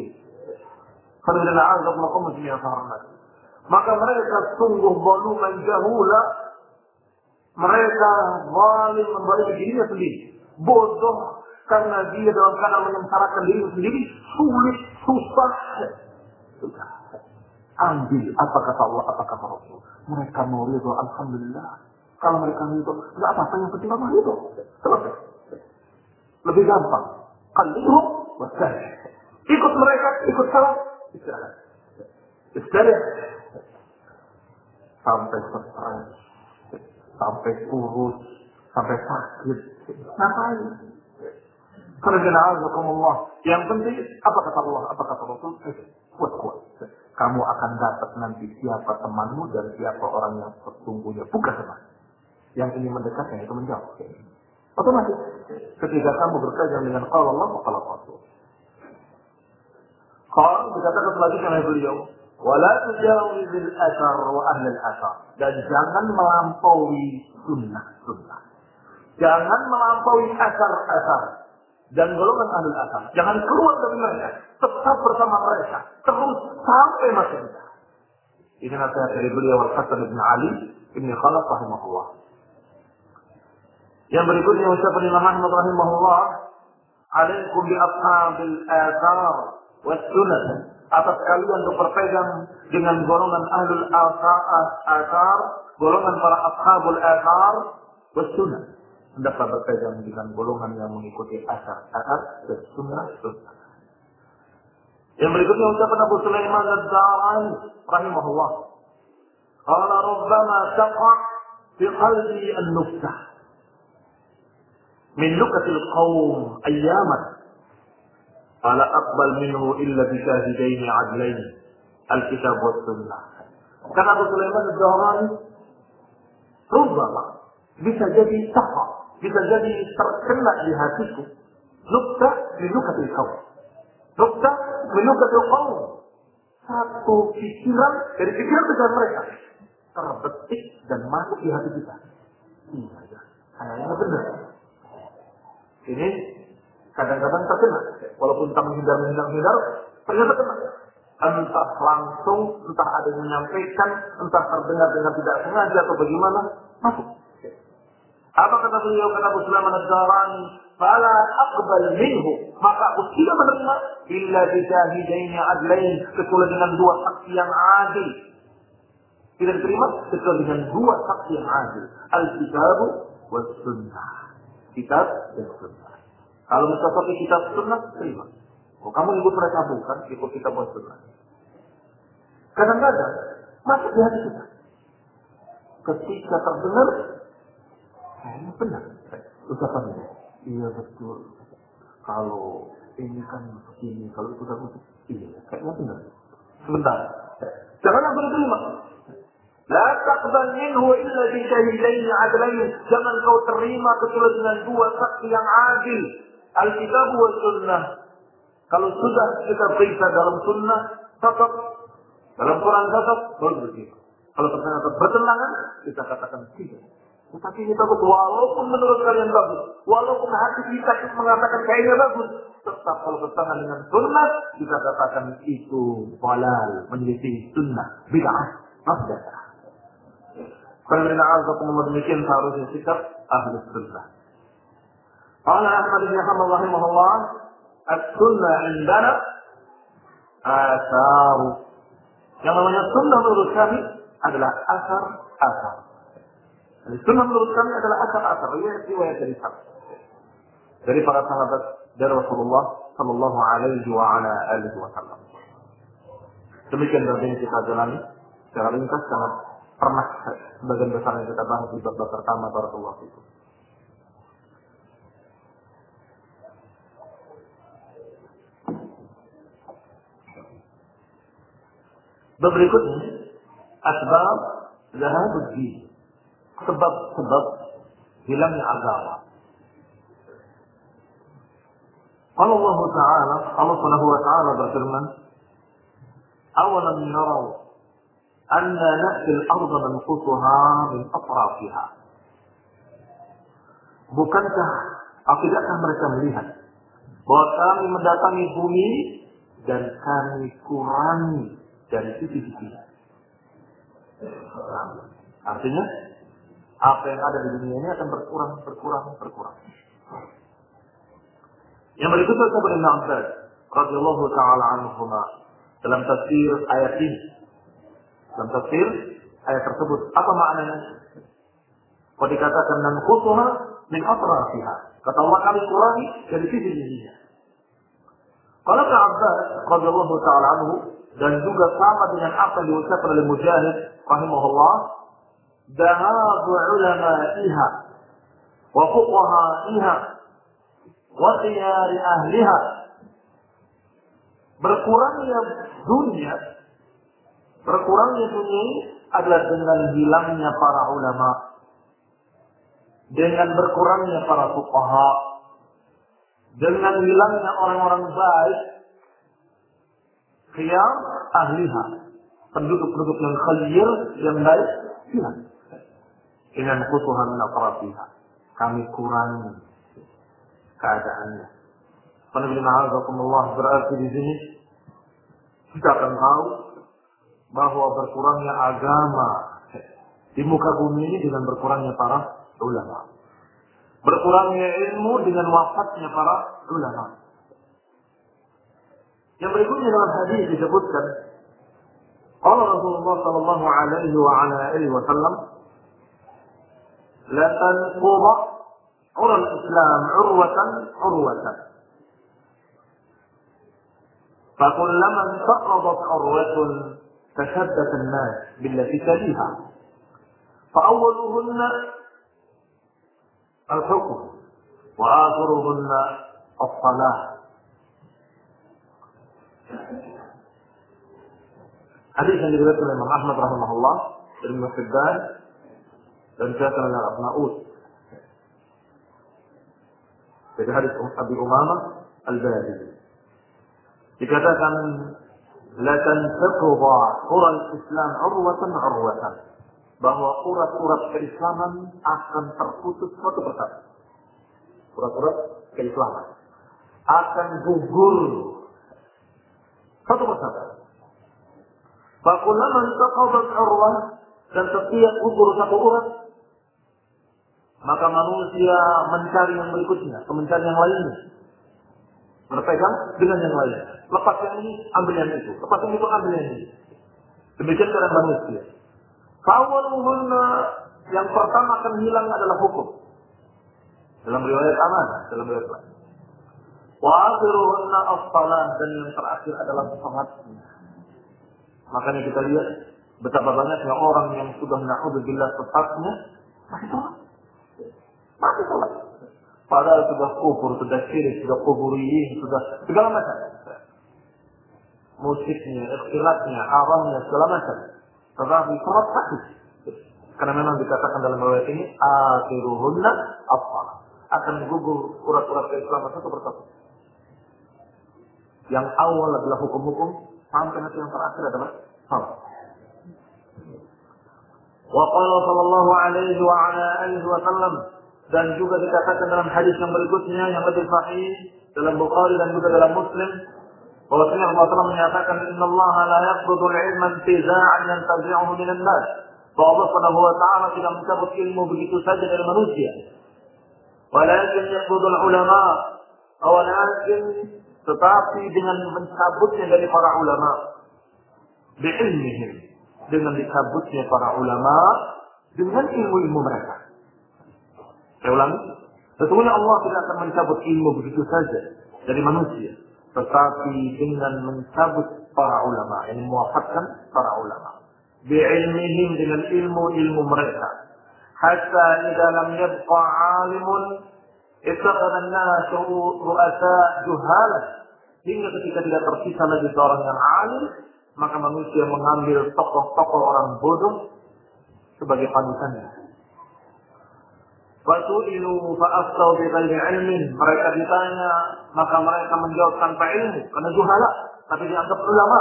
Kalau tidak ada Allah yang Maka mereka sungguh volumen jahula. Mereka zalim membalik dirinya sendiri. Bodoh karena dia dalam keadaan menyengsarakan diri sendiri sulit, susah. Sudah. Ambil apa kata Allah, apa kata Rasul. Mereka mau ridho, Alhamdulillah. Kalau mereka ridho, nggak apa-apa yang penting Allah ridho. Selesai. Lebih gampang. Kalihu wasahih. Ikut mereka, ikut salah. Istirahat. Istirahat. Sampai stres. Sampai kurus. Sampai sakit. Ngapain? Karena Allah. Yang penting apa kata Allah, apa kata Rasul? Kuat kuat. Kamu akan dapat nanti siapa temanmu dan siapa orang yang sesungguhnya bukan teman. Yang ini mendekat yang itu menjauh. Otomatis ketika kamu berkajian dengan kalau Allah, kalau Rasul. Kalau dikatakan selanjutnya oleh beliau, wala tujawizil asar wa ahlul asar dan jangan melampaui sunnah sunnah. Jangan melampaui asar-asar dan golongan ahli asal. Jangan keluar dari mereka. Tetap bersama mereka. Terus sampai masa kita. Ini nasihat dari beliau Al-Hasan bin Ali Ibn Khalaf rahimahullah. Yang berikutnya ucapan Imam Ahmad rahimahullah. Alaikum bi ashabil athar was sunnah. Atas kalian untuk berpegang dengan golongan ahlul asar, golongan para ashabul athar was sunnah hendaklah berpegang dengan golongan yang mengikuti asar-asar dan sunnah-sunnah. Yang berikutnya ucapan Abu Sulaiman al-Zarani rahimahullah. Qala rabbama taqa fi qalbi an-nuftah min lukatil qawm ayyaman Qala aqbal minhu illa bi syahidaini adlain al-kitab wa sunnah. Karena Abu Sulaiman al-Zarani Rubbama bisa jadi taqa bisa jadi terkena di hatiku. Nukta minukatil kaum. Nukta minukatil kaum. Satu pikiran dari pikiran besar mereka. Terbetik dan masuk di hati kita. Iya, kayaknya benar. Ini Kadang-kadang terkena. Walaupun tak menghindar-menghindar, ternyata kena. Entah langsung, entah ada yang menyampaikan, entah terdengar dengan tidak sengaja atau bagaimana, masuk. Apa kata beliau kata Abu Sulaiman ad-Darani? Fala minhu. Maka aku tidak menerima illa bijahidaini adlain kecuali dengan dua saksi yang adil. Tidak diterima kecuali dengan dua saksi yang adil. Al-kitab wa sunnah. Kitab dan sunnah. Kalau mencocoki kitab sunnah, terima. Oh, kamu ikut mereka bukan, ikut kitab dan sunnah. Kadang-kadang masuk di hati kita. Ketika terdengar kayaknya benar ucapannya. Iya betul. Kalau ini kan begini, kalau itu kan iya, kayaknya benar. Sebentar. Jangan langsung diterima. La taqbal minhu illa bi adlain. Jangan kau terima kecuali dengan dua saksi yang adil. Alkitab wa sunnah. Kalau sudah kita periksa dalam sunnah, cocok. Dalam Quran cocok, baru begitu. Kalau ternyata bertentangan, kita katakan tidak. Tetapi kita takut walaupun menurut kalian bagus, walaupun hati kita mengatakan kayaknya bagus, tetap kalau bertentangan dengan sunnah, kita katakan itu balal, menjadi sunnah, bid'ah, masdadah. Karena Allah demikian seharusnya sikap ahli sunnah. Qala Ahmad bin Hanbal rahimahullah, "As-sunnah indana asar." Yang namanya sunnah menurut kami adalah asar-asar. Sunnah menurut kami adalah asar-asar, riwayat-riwayat dari sahabat. Dari para sahabat dari Rasulullah Sallallahu Alaihi wa ala alihi Wasallam. Demikian yang kita jalani secara ringkas sangat pernah sebagian besar yang kita bahas di bab pertama Barakallahu itu. Bab berikutnya asbab zahabud din sebab-sebab hilangnya agama. Allah Ta'ala, Allah Subhanahu wa Ta'ala berfirman, "Awalam yarau anna na'ti al-ardha nanqusuha min atrafiha." Bukankah atau tidakkah mereka melihat bahwa kami mendatangi bumi dan kami kurangi dari sisi-sisinya? Artinya, apa yang ada di dunia ini akan berkurang, berkurang, berkurang. Yang berikutnya sahabat Ibn Abbas radhiyallahu taala anhuma dalam tafsir ayat ini. Dalam tafsir ayat tersebut apa maknanya? Kalau dikatakan dan khusuha min atrafiha. Kata Allah kami kurangi dari sisi sisinya. Kalau ke Abbas radhiyallahu taala anhu dan juga sama dengan apa yang diucapkan oleh Mujahid rahimahullah ulama ulama'iha wa fuqaha'iha wa khiyari ahliha. Berkurangnya dunia berkurangnya dunia adalah dengan hilangnya para ulama dengan berkurangnya para fuqaha dengan hilangnya orang-orang baik khiyar ahliha penduduk-penduduk yang khair yang baik hilang dengan kutuhan min Kami kurangi keadaannya. Alhamdulillah berarti di sini kita akan tahu bahwa berkurangnya agama di muka bumi ini dengan berkurangnya para ulama. Berkurangnya ilmu dengan wafatnya para ulama. لما يقول لنا الحديث يتفكر قال رسول الله صلى الله عليه وعلى آله وسلم لتنقض عرى الإسلام عروة عروة. فكلما انتقضت عروة تشدد الناس بالتي تليها. فأولهن الحكم وآخرهن الصلاة. Hadis yang diriwayatkan oleh Imam Ahmad rahimahullah dan Ibnu dan diriwayatkan oleh Al-Naud. Jadi hadis Abi Umamah Al-Bahili. Dikatakan la tanfaqudha qural Islam urwatan urwatan bahwa urat-urat keislaman akan terputus satu persatu. Urat-urat keislaman akan gugur satu persatu. Fakullaman taqadat urwah dan setiap gugur satu urat maka manusia mencari yang berikutnya, mencari yang lainnya. Berpegang dengan yang lain. Lepas yang ini, ambil yang itu. Lepas yang itu, ambil yang ini. Demikian dengan manusia. Kawaluhunna yang pertama akan hilang adalah hukum. Dalam riwayat aman, dalam riwayat lain. Wa akhiruhunna as dan yang terakhir adalah sholatnya. Makanya kita lihat betapa banyaknya orang yang sudah na'udzubillah sesatnya masih sholat. Masih sholat. Padahal sudah kufur, sudah syirik, sudah kuburiyin, sudah segala macam. Musiknya, ikhtilatnya, haramnya, segala macam. Tetapi sholat sakit. Karena memang dikatakan dalam riwayat ini, akhiruhunna apa? Akan gugur urat-urat keislaman satu persatu. Yang awal adalah hukum-hukum, sampai nanti yang terakhir adalah salat. Wa qala sallallahu alaihi wa ala alihi wa sallam dan juga dikatakan dalam hadis yang berikutnya yang lebih sahih dalam Bukhari dan juga dalam Muslim bahwasanya Allah Taala menyatakan Inna Allah la yaqbidu al-ilma intiza'an yantazi'uhu min an-nas bahwa Allah Subhanahu wa taala tidak mencabut ilmu begitu saja dari manusia walakin yaqbidu al-ulama walakin tetapi dengan mencabutnya dari para ulama bi'ilmihim dengan dicabutnya para ulama dengan ilmu-ilmu mereka saya ulangi. Sesungguhnya Allah tidak akan mencabut ilmu begitu saja dari manusia. Tetapi dengan mencabut para ulama. Yang mewafatkan para ulama. Bi'ilmihim dengan ilmu-ilmu mereka. Hatta idha lam yabqa alimun. Ittaqadan nasu ru'asa juhalah. Hingga ketika tidak tersisa lagi seorang yang alim. Maka manusia mengambil tokoh-tokoh orang bodoh sebagai panutannya Wasu'ilu fa'aftau bi ghairi ilmin. Mereka ditanya, maka mereka menjawab tanpa ilmu karena juhala, tapi dianggap ulama.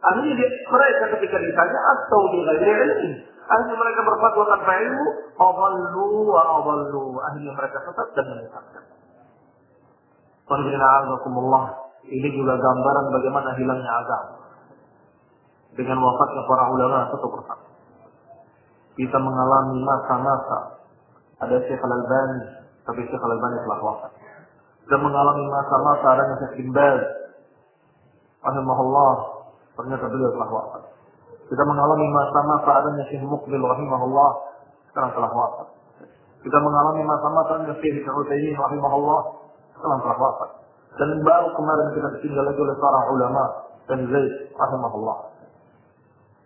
Akhirnya mereka ketika ditanya atau di ghairi ilmin. Akhirnya mereka berfatwa tanpa ilmu, awallu wa awallu. Akhirnya mereka sesat dan menyesatkan. Ini juga gambaran bagaimana hilangnya agama. Dengan wafatnya para ulama satu persatu. Kita mengalami masa-masa ada Syekh Al-Albani, tapi Syekh Al-Albani telah wafat. Dan mengalami masa-masa adanya Syekh Bin Baz. Rahimahullah, ternyata beliau telah wafat. Kita mengalami masa-masa adanya Syekh Mukbil rahimahullah, sekarang telah wafat. Kita mengalami masa-masa adanya Syekh Utsaimin rahimahullah, sekarang telah wafat. Dan baru kemarin kita ditinggal lagi oleh para ulama dan Zaid rahimahullah.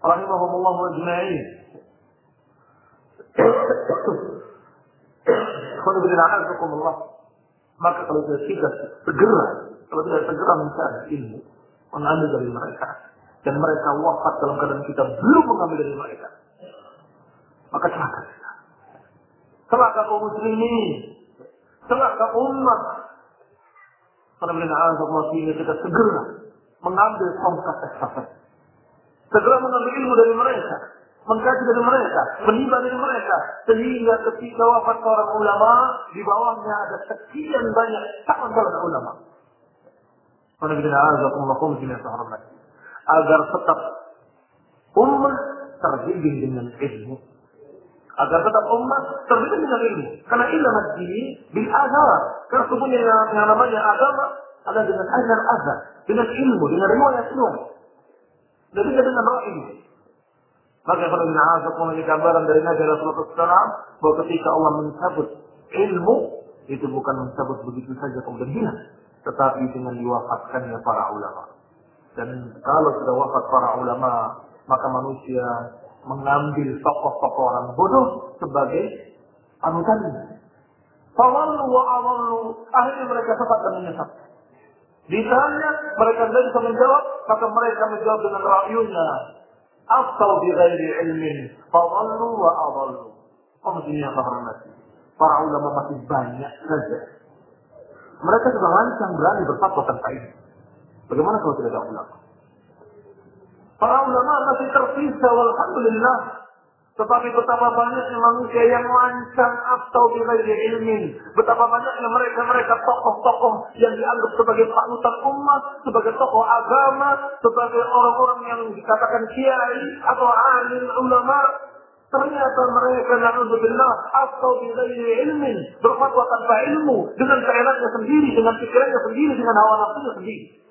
Rahimahumullah wa ajma'in. Maka kalau tidak tidak segera, kalau tidak segera mencari ilmu, mengambil dari mereka, dan mereka wafat dalam keadaan kita belum mengambil dari mereka, maka celaka kita. Celaka kaum muslimin, celaka umat. Karena Allah ini kita segera mengambil tongkat estafet. Segera mengambil ilmu dari mereka mengkaji dari mereka, menimba dari mereka, sehingga ketika wafat seorang ulama, di bawahnya ada sekian banyak tangan ulama. Agar tetap umat terbimbing dengan ilmu. Agar tetap umat terbimbing dengan ilmu. Karena ilmu ini bil agama. Karena sebenarnya yang, namanya agama adalah dengan ajar azar, dengan ilmu, dengan riwayat riwayat. Dan tidak dengan ilmu. Maka kalau bin ini gambaran dari Nabi Rasulullah SAW bahwa ketika Allah mencabut ilmu itu bukan mencabut begitu saja kemudian hilang, tetapi dengan diwafatkannya para ulama. Dan kalau sudah wafat para ulama, maka manusia mengambil tokoh-tokoh orang bodoh sebagai panutannya. Fawallu wa awallu. Akhirnya mereka sesat dan menyesat. Ditanya, mereka tidak bisa menjawab, maka mereka menjawab dengan rakyunya atau bi ghairi ilmin fadallu wa adallu. Oh begini yang hormati. Para ulama masih banyak saja. Mereka sudah lancang berani berfatwa tentang ini. Bagaimana kalau tidak ada ulama? Para ulama masih tersisa walhamdulillah. Tetapi betapa banyaknya manusia yang lancang atau bighairi ilmin. Betapa banyaknya mereka-mereka tokoh-tokoh yang dianggap sebagai panutan umat, sebagai tokoh agama, sebagai orang-orang yang dikatakan kiai atau alim ulama. Ternyata mereka na'udzubillah atau bighairi ilmin. Berfatwa tanpa ilmu. Dengan keenaknya sendiri, dengan pikirannya sendiri, dengan hawa nafsunya sendiri.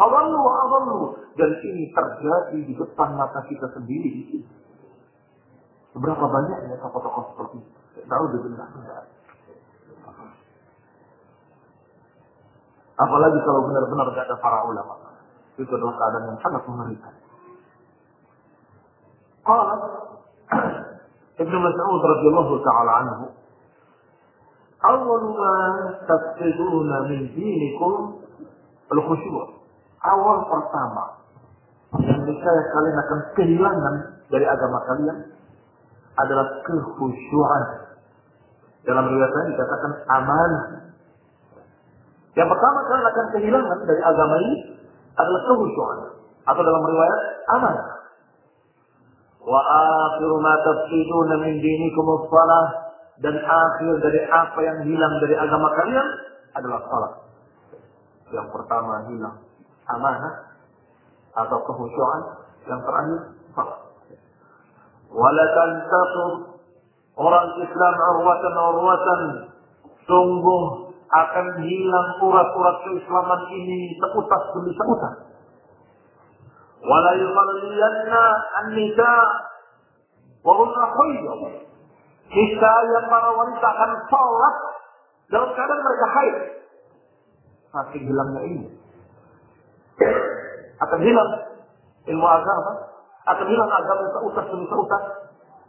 Awallu wa awallu. Dan ini terjadi di depan mata kita sendiri di sini. Seberapa banyak ya tokoh-tokoh seperti itu? Tahu benar. Apalagi kalau benar-benar tidak ada para ulama. Itu adalah keadaan yang sangat mengerikan. Qala Ibnu Mas'ud radhiyallahu taala anhu Awal ma tafsiduna min dinikum al-khusyu' Awal pertama yang saya kalian akan kehilangan dari agama kalian adalah kekhusyuan. Dalam riwayat dikatakan amanah. Yang pertama kalian akan kehilangan dari agama ini adalah kekhusyuan. Atau dalam riwayat amanah. Wa akhiru ma tafsiduna min dinikum as dan akhir dari apa yang hilang dari agama kalian adalah salat. Yang pertama hilang amanah atau kekhusyuan, yang terakhir salat. Wala orang Islam arwatan arwatan sungguh akan hilang urat-urat keislaman ini seutas demi seutas. Wala yusalliyanna an-nisa wa. Nisa yang para wanita akan sholat dalam keadaan mereka haid. Saking hilangnya ini. أقدمك المعجزة أقدمك أجابة أوتا سميت أوتا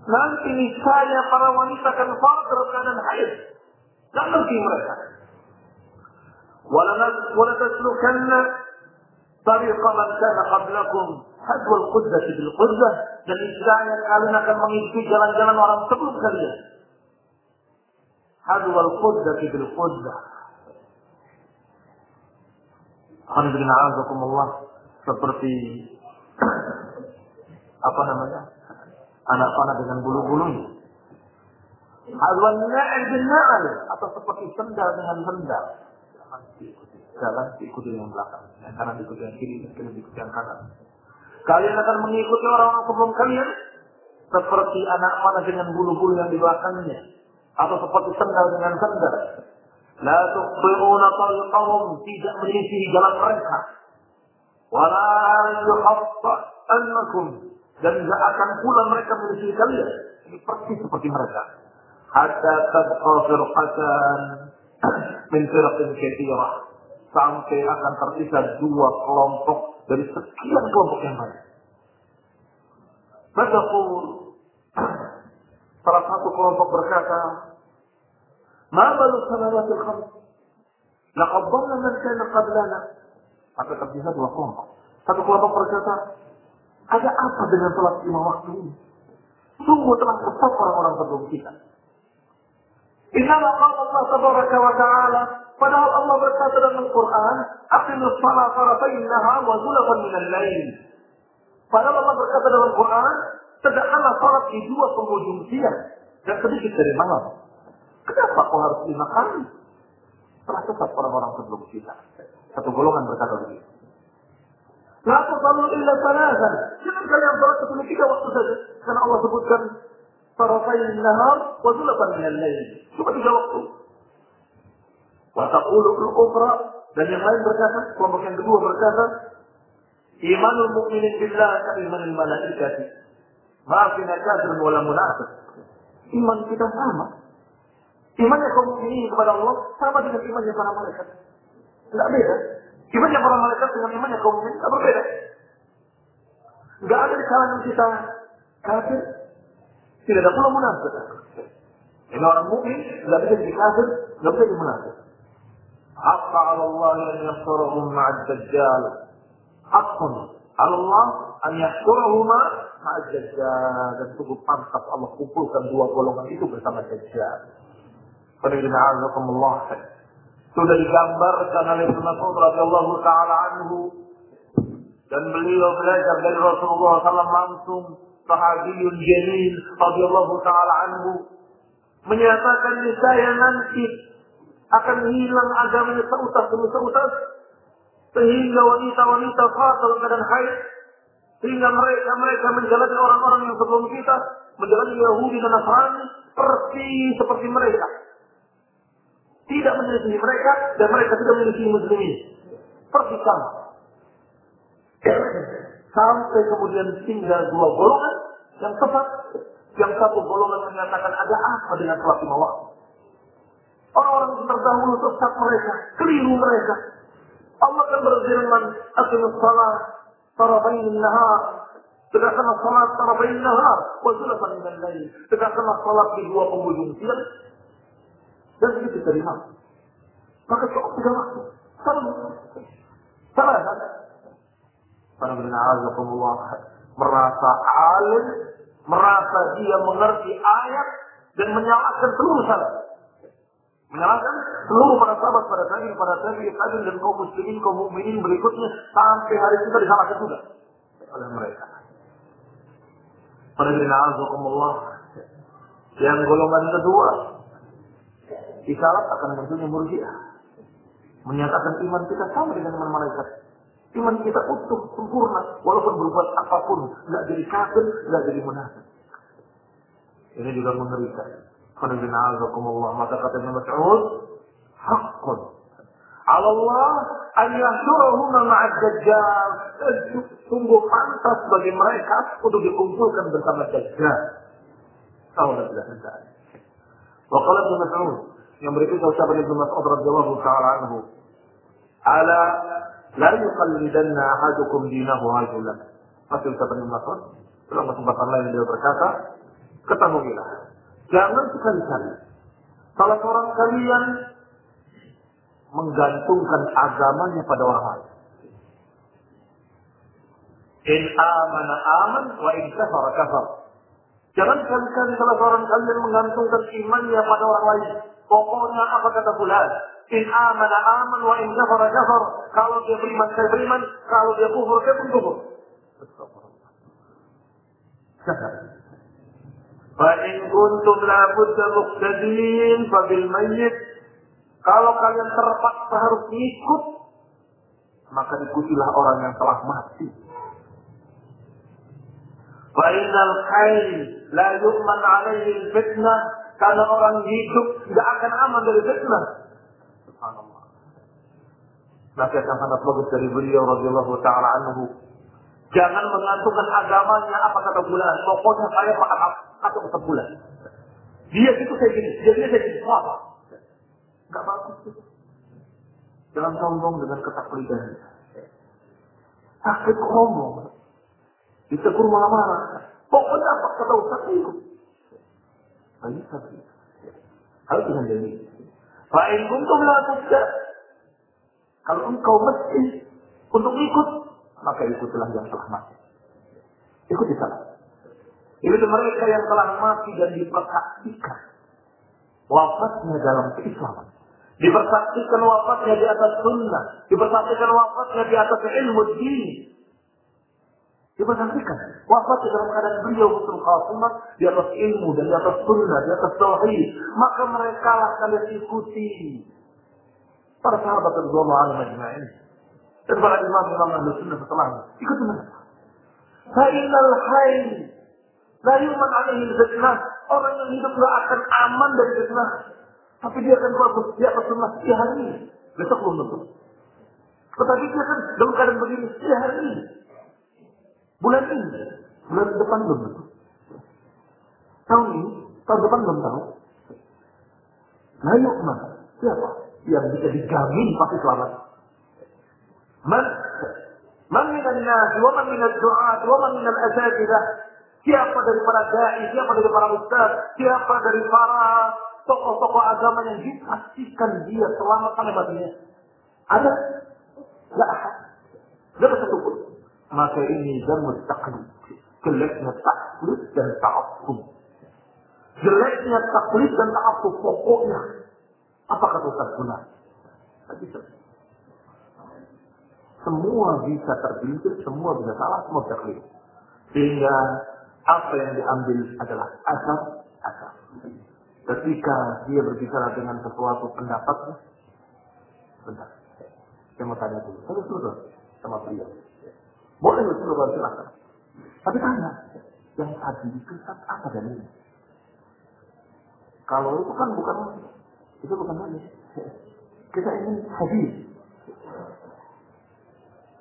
nanti misalnya para wanita akan farat dalam keadaan haid tak mungkin mereka ولتسلكن طريق من كان قبلكم حذو القدة بالقدة dan istilahnya kalian akan mengikuti jalan-jalan orang sebelum kalian حذو القدة بالقدة Alhamdulillah seperti apa namanya anak panah dengan bin na'al atau seperti sendal dengan sendal. Jangan diikuti, diikuti yang belakang. Yang kanan diikuti yang kiri, yang kiri diikuti yang kanan. Kalian akan mengikuti orang-orang sebelum kalian seperti anak panah dengan bulu-bulu yang di belakangnya atau seperti sendal dengan sendal. La tuqbi'una tariqahum tidak menyisiri jalan mereka. Wala yuhatta annakum dan tidak akan pula mereka menyusui kalian. Ini persis seperti mereka. Hatta tabqa firqatan min firqin kathirah. Sampai akan tersisa dua kelompok dari sekian kelompok yang banyak. Badaqul salah satu kelompok berkata, Ma balu salawatil khams? Laqad dhanna man kana qablana. Maka tersisa dua kelompok. Satu kelompok berkata, ada apa dengan sholat lima waktu ini? Sungguh telah sesat orang-orang sebelum kita. Inna Allah tabaraka wa ta'ala Padahal Allah berkata dalam Al-Quran, Aqimus salat tarafain nahar wa zulafan minal lain. Padahal Allah berkata dalam Al-Quran, tegakkanlah salat di dua penghujung siang dan sedikit dari malam. Kenapa kau harus lima kali? Telah sesat orang-orang sebelum kita. Satu golongan berkata begitu. La tusallu illa salatan. Jangan kalian sholat kecuali tiga waktu saja. Karena Allah sebutkan tarafain nahar wa zulafan minal lain. Cuma tiga waktu. Wa taqulu al-ukhra dan yang lain berkata, kelompok yang kedua berkata, imanul mu'minin billah ka imanul malaikati. Maafina kafir wala munafiq. Iman kita sama. Imannya kaum mukminin kepada Allah sama dengan imannya para malaikat. Tidak beda. Imannya para malaikat dengan imannya kaum mukmin tidak berbeda. Tidak ada di kalangan kita kafir, tidak ada pula munafik. Ini orang mukmin tidak bisa jadi kafir, tidak bisa jadi munafik. Ala Allah an yahsurahum ma'ad dajjal. Ala Allah an yahsurahum ma'ad dajjal. Dan cukup pantas Allah kumpulkan dua golongan itu bersama dajjal. Sudah digambarkan oleh Ibnu Mas'ud radhiyallahu taala anhu. Dan beliau belajar dari Rasulullah SAW langsung sahabiyun jalil radhiyallahu taala anhu menyatakan saya nanti akan hilang agamanya seutas demi seutas sehingga wanita-wanita fatal keadaan haid sehingga mereka mereka menjalani orang-orang yang sebelum kita menjalani Yahudi dan Nasrani persis seperti mereka tidak menyelisih mereka dan mereka tidak menyelisih muslimin. Persis sama sampai kemudian tinggal dua golongan. Yang tepat yang satu golongan menyatakan ada apa dengan lima waktu. Orang-orang terdahulu sesat mereka keliru mereka. Allah kan berfirman aqimus salat tarafain nahar tegakkanlah salat tarafain nahar al-lail. Tegakkanlah salat di dua penghujung siang dan begitu terima maka cukup tiga waktu salam. Salah para Allah merasa alim merasa dia mengerti ayat dan menyalahkan seluruh salat menyalahkan seluruh para sahabat, para tabi'in, para tabi'in, tabi'in dan kaum muslimin, kaum mukminin berikutnya sampai hari kita disalahkan juga oleh mereka. Pada Allah yang golongan kedua disalahkan akan munculnya murjiah menyatakan iman kita sama dengan iman malaikat iman kita utuh sempurna walaupun berbuat apa pun nggak jadi kafir nggak jadi munafik ini juga mengerikan maka kata Ibn Mas'ud. Ala Allah an yahsyurahum ma'ad dajjal. Sungguh pantas bagi mereka untuk dikumpulkan bersama Dajjal. Tahu tidak hendak. Wa qala Ibn Mas'ud yang berikut ucapan Ibn Mas'ud radhiyallahu taala anhu. Ala la yuqallidanna ahadukum dinahu hajulan. Masih ucapan Ibn Mas'ud. Dalam kesempatan lain dia berkata, ketahuilah Jangan sekali-kali salah seorang kalian menggantungkan agamanya pada orang lain. In amana aman wa in kafara kafar. Jangan sekali-kali salah seorang kalian menggantungkan imannya pada orang lain. Pokoknya apa kata bulan? In amana aman wa in kafara kafar. Kalau dia beriman, saya beriman. Kalau dia kufur, saya pun kufur. Astagfirullah. Fa'in kuntum labudda muqtadin fabil mayyit. Kalau kalian terpaksa harus ikut, maka ikutilah orang yang telah mati. Fa'inal khair la yu'man alaihi fitnah. Karena orang hidup tidak akan aman dari fitnah. Subhanallah. Nasihat yang sangat bagus dari beliau radhiyallahu taala anhu. Jangan mengantungkan agamanya apa kata bulan. Pokoknya saya paham atau tetap bulan. Dia gitu saya gini, dia dia saya gini. Apa? Gak bagus itu. Jangan sombong dengan ketaklidan. Sakit ngomong. Ditegur marah-marah. Pokoknya apa kata Ustaz itu. Ini sakit. Harus dengan janji. Fa'in kuntum la Kalau engkau mesti untuk ikut, maka ikutlah yang telah mati. Ikuti salah. Itu mereka yang telah mati dan dipersaksikan wafatnya dalam keislaman. Dipersaksikan wafatnya di atas sunnah. Dipersaksikan wafatnya di atas ilmu dini. Dipersaksikan wafatnya dalam keadaan beliau betul khatimah di atas ilmu dan di atas sunnah, di atas tauhid. Maka mereka lah kalian ikuti. Para sahabat radhiyallahu anhum ini Dan para imam-imam ahli sunnah setelahnya. Ikuti mereka. Fa'inal hayy La yuman alaihi fitnah. Orang yang hidup gak akan aman dari fitnah. Tapi dia akan bagus. Dia akan sunnah di hari. Besok belum tentu. Tetapi dia kan dalam keadaan begini. Di hari. Bulan ini. Bulan depan belum tentu. Tahun ini. Tahun depan belum tahu. Yuk mana? Siapa? Yang bisa dijamin pasti selamat. Man Man minan nas, wa man minal du'at, wa man minal asatidah, Siapa dari para dai, siapa dari para ustaz, siapa dari para tokoh-tokoh agama yang dipastikan dia selamat sampai matinya. Ada? Tidak ada. Tidak ada satupun. Maka ini zamus taklid. Jeleknya taklid dan ta'assub. Jeleknya taklid dan ta'assub pokoknya. Apa kata Ustaz Guna? Tidak bisa. Semua bisa tergelincir, semua bisa salah, semua bisa keliru. Sehingga apa yang diambil adalah asal asal. Ketika dia berbicara dengan sesuatu pendapatnya, bentar, saya mau tanya dulu. Saya suruh sama beliau. Boleh suruh silahkan. Tapi tanya, yang tadi itu apa dalilnya? Kalau itu kan bukan itu bukan hadis. Kita ingin hadis.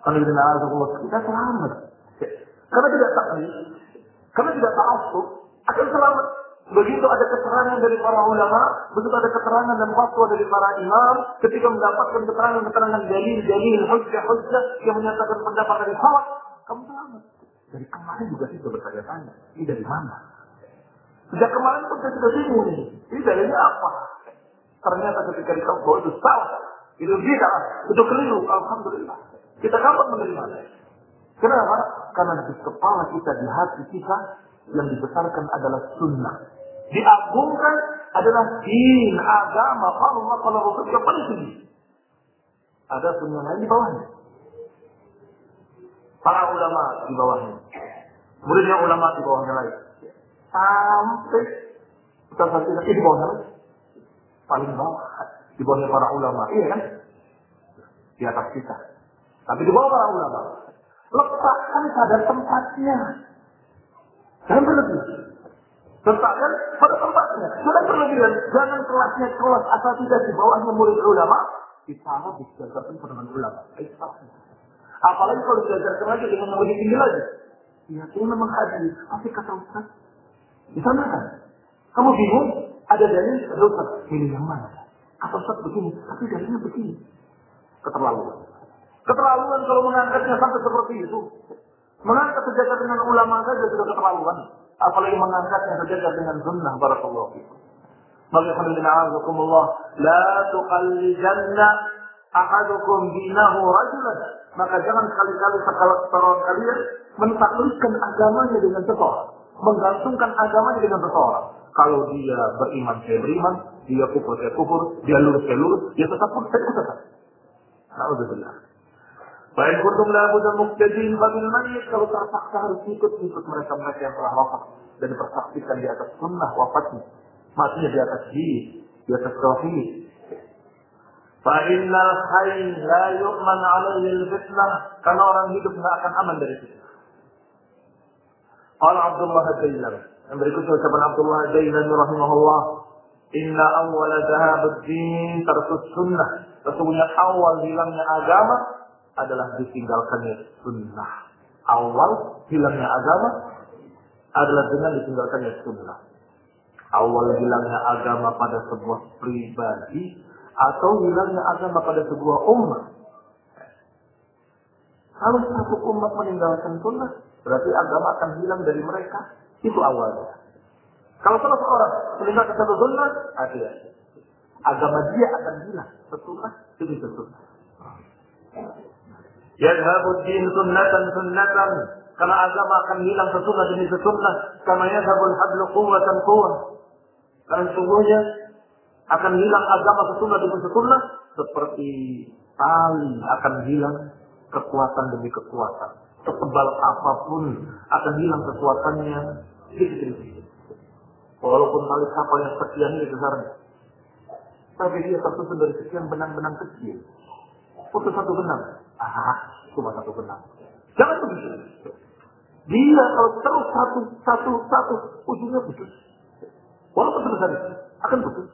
Kalau kita selamat. Karena tidak takdir, karena tidak ta'assub, akan selamat. Begitu ada keterangan dari para ulama, begitu ada keterangan dan fatwa dari para imam, ketika mendapatkan keterangan-keterangan dalil, dalil, hujjah, hujjah yang menyatakan pendapat dari salah, kamu selamat. Dari kemarin juga sih sudah bertanya-tanya, ini dari mana? Sejak kemarin pun saya sudah bingung ini. Ini dalilnya apa? Ternyata ketika dikau bahwa itu salah, itu tidak, itu keliru. Alhamdulillah. Kita kapan menerimanya? Kenapa? Karena di kepala kita, di hati kita, yang dibesarkan adalah sunnah. Diagungkan adalah din, agama, Allah, kalau Rasul yang paling tinggi. Ada sunnah lain di bawahnya. Para ulama di bawahnya. Muridnya ulama di bawahnya lain. Sampai kita saksikan di bawahnya. Paling bawah. Di bawahnya para ulama. Iya kan? Di atas kita. Tapi di bawah para ulama. Letakkan pada tempatnya. Jangan berlebihan. Letakkan pada tempatnya. Jangan berlebihan. Jangan kelasnya kelas asal tidak di bawahnya murid ulama. Ditara dijajarkan dengan ulama. Apalagi kalau dijajarkan lagi dengan lebih tinggi lagi. Ya, ini memang hadis. Tapi kata Ustaz, di sana kan. Kamu bingung? Ada dalil, ada Ustaz. Pilih yang mana? Kata Ustaz begini, tapi dalilnya begini. Keterlaluan. Keterlaluan kalau mengangkatnya sampai seperti itu. Mengangkat sejajar dengan ulama saja sudah keterlaluan. Apalagi mengangkatnya sejajar dengan sunnah. Barakallahu fikum. Maka Allah. La tuqallijanna ahadukum dinahu rajulan. Maka jangan sekali-kali seorang kalian mentaklidkan agamanya dengan seseorang. Menggantungkan agamanya dengan seseorang. Kalau dia beriman, saya beriman. Dia kufur, saya kufur. Dia lurus, saya lurus. Dia tetap pun, saya tetap. Alhamdulillah. Baik kuntum la budda muqtadin babil mayit kalau terpaksa harus ikut ikut mereka mereka yang telah wafat dan dipersaksikan di atas sunnah wafatnya. Matinya di atas jihad di atas tauhid. Fa'innal hayy la yu'man 'alaihi al-fitnah. Karena orang hidup tidak akan aman dari fitnah. Qala Abdullah Ad-Dailan yang berikutnya ucapan Abdullah Ad-Dailan rahimahullah. Inna awwala dhahab ad-din tarkus sunnah. Sesungguhnya awal hilangnya agama adalah ditinggalkannya sunnah. Awal hilangnya agama adalah dengan ditinggalkannya sunnah. Awal hilangnya agama pada sebuah pribadi atau hilangnya agama pada sebuah umat. Kalau satu umat meninggalkan sunnah, berarti agama akan hilang dari mereka. Itu awalnya. Kalau salah seorang meninggalkan satu sunnah, hati-hati. Agama dia akan hilang. Sesunnah demi sesunnah. Yadhabu din sunnatan sunnatan. Karena agama akan hilang sesunnah demi sesunnah. Karena yadhabul hadlu quwwatan quwwah. Karena sesungguhnya akan hilang agama sesunnah demi sesunnah. Seperti tali akan hilang kekuatan demi kekuatan. Setebal apa pun akan hilang kekuatannya. Walaupun tali kapal yang sekian ini besarnya. Tapi dia tersusun dari sekian benang-benang kecil. Putus satu benang. Ah, cuma satu benang. Jangan begitu. Dia kalau terus satu, satu, satu, ujungnya putus. Walaupun terus hari akan putus.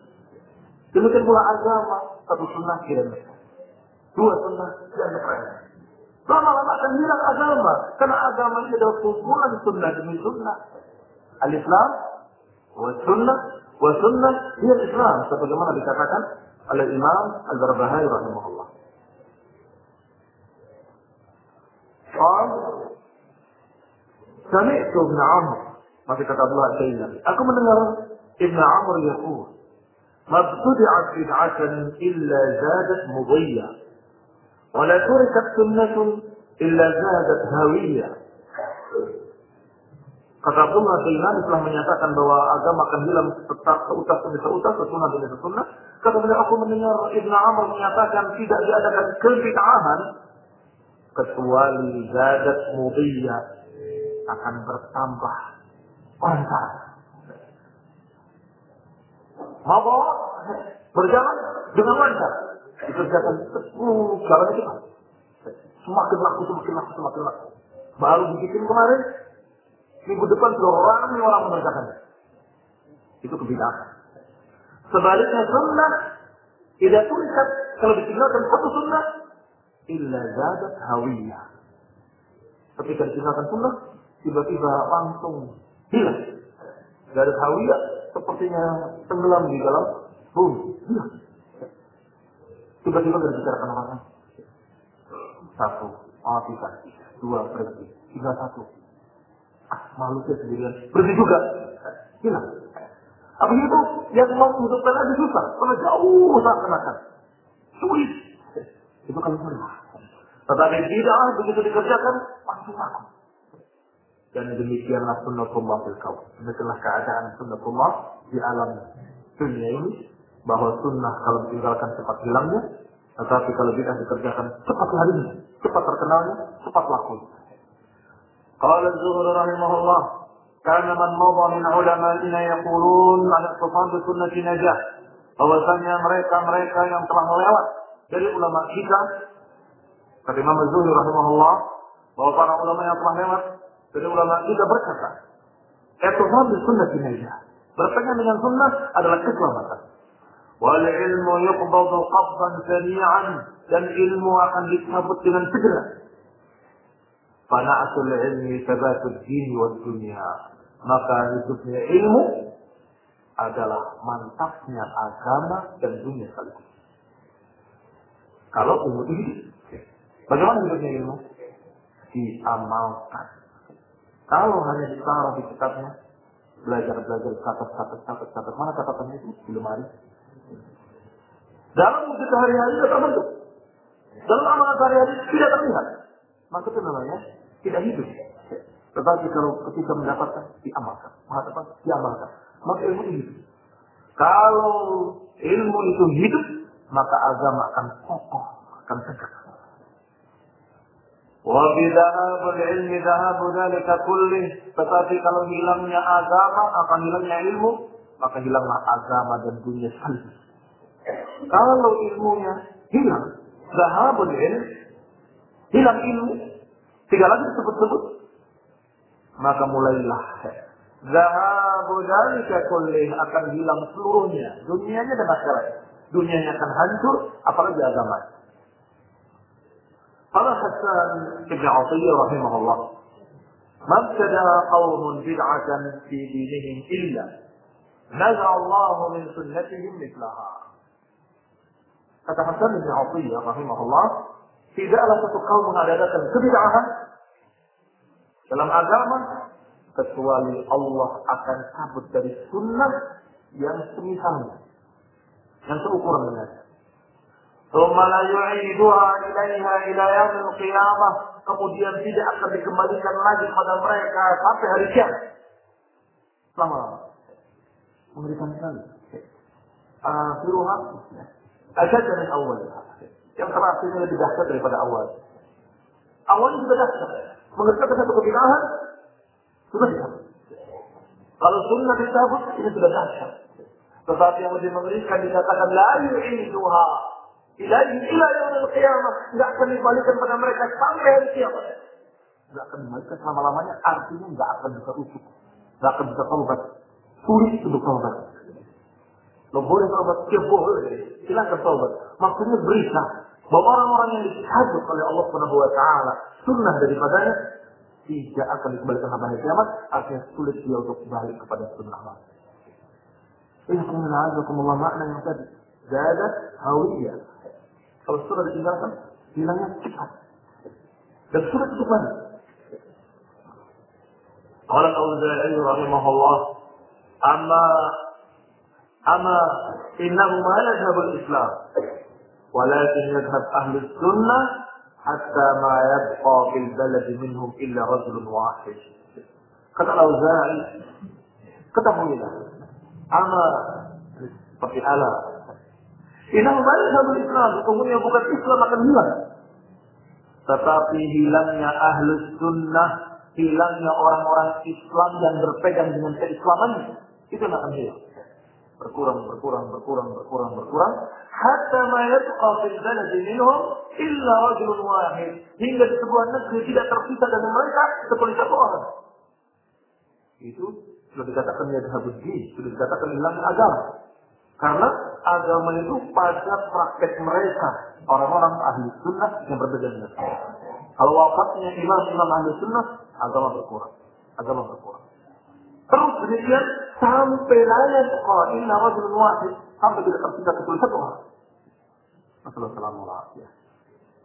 Demikian pula agama, satu sunnah kirim. Dua sunnah kirim mereka. Lama-lama akan hilang agama. Karena agama ini adalah kumpulan sunnah demi sunnah. Al-Islam, wa sunnah, wa sunnah, dia Islam. Sebagaimana dikatakan oleh Imam Al-Barbahari rahimahullah. قال سمعت ابن عمرو masih kata Abdullah Sayyidina aku mendengar Ibn Amr yaqul ما ابتدعت بدعة إلا زادت مضية ولا تركت سنة إلا زادت هawiyah Kata Abdullah Sayyidina telah menyatakan bahwa agama akan hilang seutas demi seutas, sesunnah demi sesunnah. Kata beliau, aku mendengar Ibn Amr menyatakan tidak diadakan kebid'ahan kecuali zadat mudiyah akan bertambah lancar. Mau berjalan dengan lancar. Dikerjakan sepuluh jalan itu Semakin laku, semakin laku, semakin laku. Baru bikin kemarin, minggu depan sudah ramai orang mengerjakannya. Itu kebidahan. Sebaliknya sunnah tidak tulisan kalau ditinggalkan satu sunnah illa zadat hawiyah. Ketika ditinggalkan sunnah, tiba-tiba langsung hilang. Zadat hawiyah sepertinya tenggelam di dalam bumi. Hilang. Tiba-tiba berbicarakan orang Satu, matikan. Dua, berhenti. Tiga, satu. Ah, malu saya sendirian. Berhenti juga. Hilang. Habis itu yang mau menghidupkan lagi susah. Karena jauh seakan-akan. Sulit. Kalau sunnah. Tetapi tidak begitu dikerjakan, langsung aku. Dan demikianlah sunnatullah fil kaum. Demikianlah keadaan sunnatullah di alam dunia ini. Bahwa sunnah kalau ditinggalkan cepat hilangnya. Tetapi kalau tidak dikerjakan cepat larinya. Cepat terkenalnya, cepat laku. Qala az-Zuhri rahimahullah karena man mawda min ulama'ina yaqulun ala tufan bi sunnati najah. Bahwasanya mereka-mereka yang telah lewat dari ulama kita kata Imam Az-Zuhri rahimahullah bahwa para ulama yang telah lewat dari ulama kita berkata, "Etufan bi sunnati najah." Berpegang dengan sunnah adalah keselamatan. Wal ilmu yuqbadu qabdan sari'an dan ilmu akan dicabut dengan segera. Fana'atul ilmi tabatul dini wa dunia maka hidupnya ilmu adalah mantapnya agama dan dunia sekaligus. Kalau ilmu ini, bagaimana hidupnya ilmu? Diamalkan. Kalau hanya ditaruh di kitabnya, belajar belajar catat catat catat catat mana catatannya itu di lemari. Dalam wujud hari-hari tidak terbentuk. Dalam amalan sehari-hari tidak terlihat. Maka itu namanya tidak hidup. Tetapi kalau ketika mendapatkan, diamalkan. Mengatakan, diamalkan. Maka ilmu itu Kalau ilmu itu hidup, maka agama akan kokoh, akan tegak. Wabidahabul ilmi dahabu dalika kullih. Tetapi kalau hilangnya agama, akan hilangnya ilmu, maka hilanglah agama dan dunia sekaligus. Kalau ilmunya hilang, dahabul ilm, hilang ilmu, tidak lagi disebut-sebut, maka mulailah zahabu dzalika kullih akan hilang seluruhnya, dunianya dan akhiratnya. Dunianya akan hancur, apalagi agama. Qala Hasan bin Atiyah rahimahullah, "Mabtada qaumun bid'atan fi dinihim illa naza Allah min sunnatihim mithlaha." Kata Hasan bin Atiyah rahimahullah, tidaklah satu kaum mengadakan kebid'ahan dalam agama kecuali Allah akan cabut dari sunnah yang semisalnya yang seukuran dengan Thumma. Kemudian tidak akan dikembalikan lagi pada mereka sampai hari kiamat. Lama-lama. Mengerikan sekali. Akhiruha dari awal. Yang terakhir ini lebih dahsyat daripada awal. Awalnya sudah dahsyat. Mengerikan satu kebinaan, sudah dahsyat. Kalau sunnah dicabut, ini sudah dahsyat. Tetapi yang lebih mengerikan dikatakan la yu'iduha ilaihi ila yaumil qiyamah. Enggak akan dibalikan pada mereka sampai hari kiamat. Enggak akan dibalikan selama-lamanya, artinya enggak akan bisa ujuk. Enggak akan bisa taubat. Sulit untuk taubat. Lo boleh taubat, ya boleh. Silakan taubat. Maksudnya berita bahwa orang-orang yang dicabut oleh Allah Subhanahu wa taala sunnah daripadanya tidak akan dikembalikan pada hari kiamat, artinya sulit dia untuk balik kepada sunnah lagi. إنكم من عزكم الله معنى يمتد زاد هوية. أو الصورة في إلى صفة بل صورة تبان قال الأوزاعي رحمه الله أما أما إنه ما يذهب الإسلام ولكن يذهب أهل السنة حتى ما يبقى في البلد منهم إلا رجل واحد. قد الأوزاعي كتبوا إلى. Ama seperti ala Innahu madhabul Islam sesungguhnya bukan Islam akan hilang Tetapi hilangnya ahlus sunnah, hilangnya orang-orang Islam yang berpegang dengan keislamannya, itu akan hilang. Berkurang, berkurang, berkurang, berkurang, berkurang. Hatta ma yatqa fil baladi minhum illa rajulun wahid. Hingga sebuah negeri tidak tersisa dari mereka kecuali satu orang. Itu sudah dikatakan ya sudah dikatakan hilang agama. Karena agama itu pada praktek mereka orang-orang ahli sunnah yang berbeda dengan Kalau wafatnya imam-imam ahli sunnah, agama berkurang. Agama berkurang. Terus demikian sampai layak qailna rajulun wahid sampai tidak tersisa kecuali satu orang. Assalamualaikum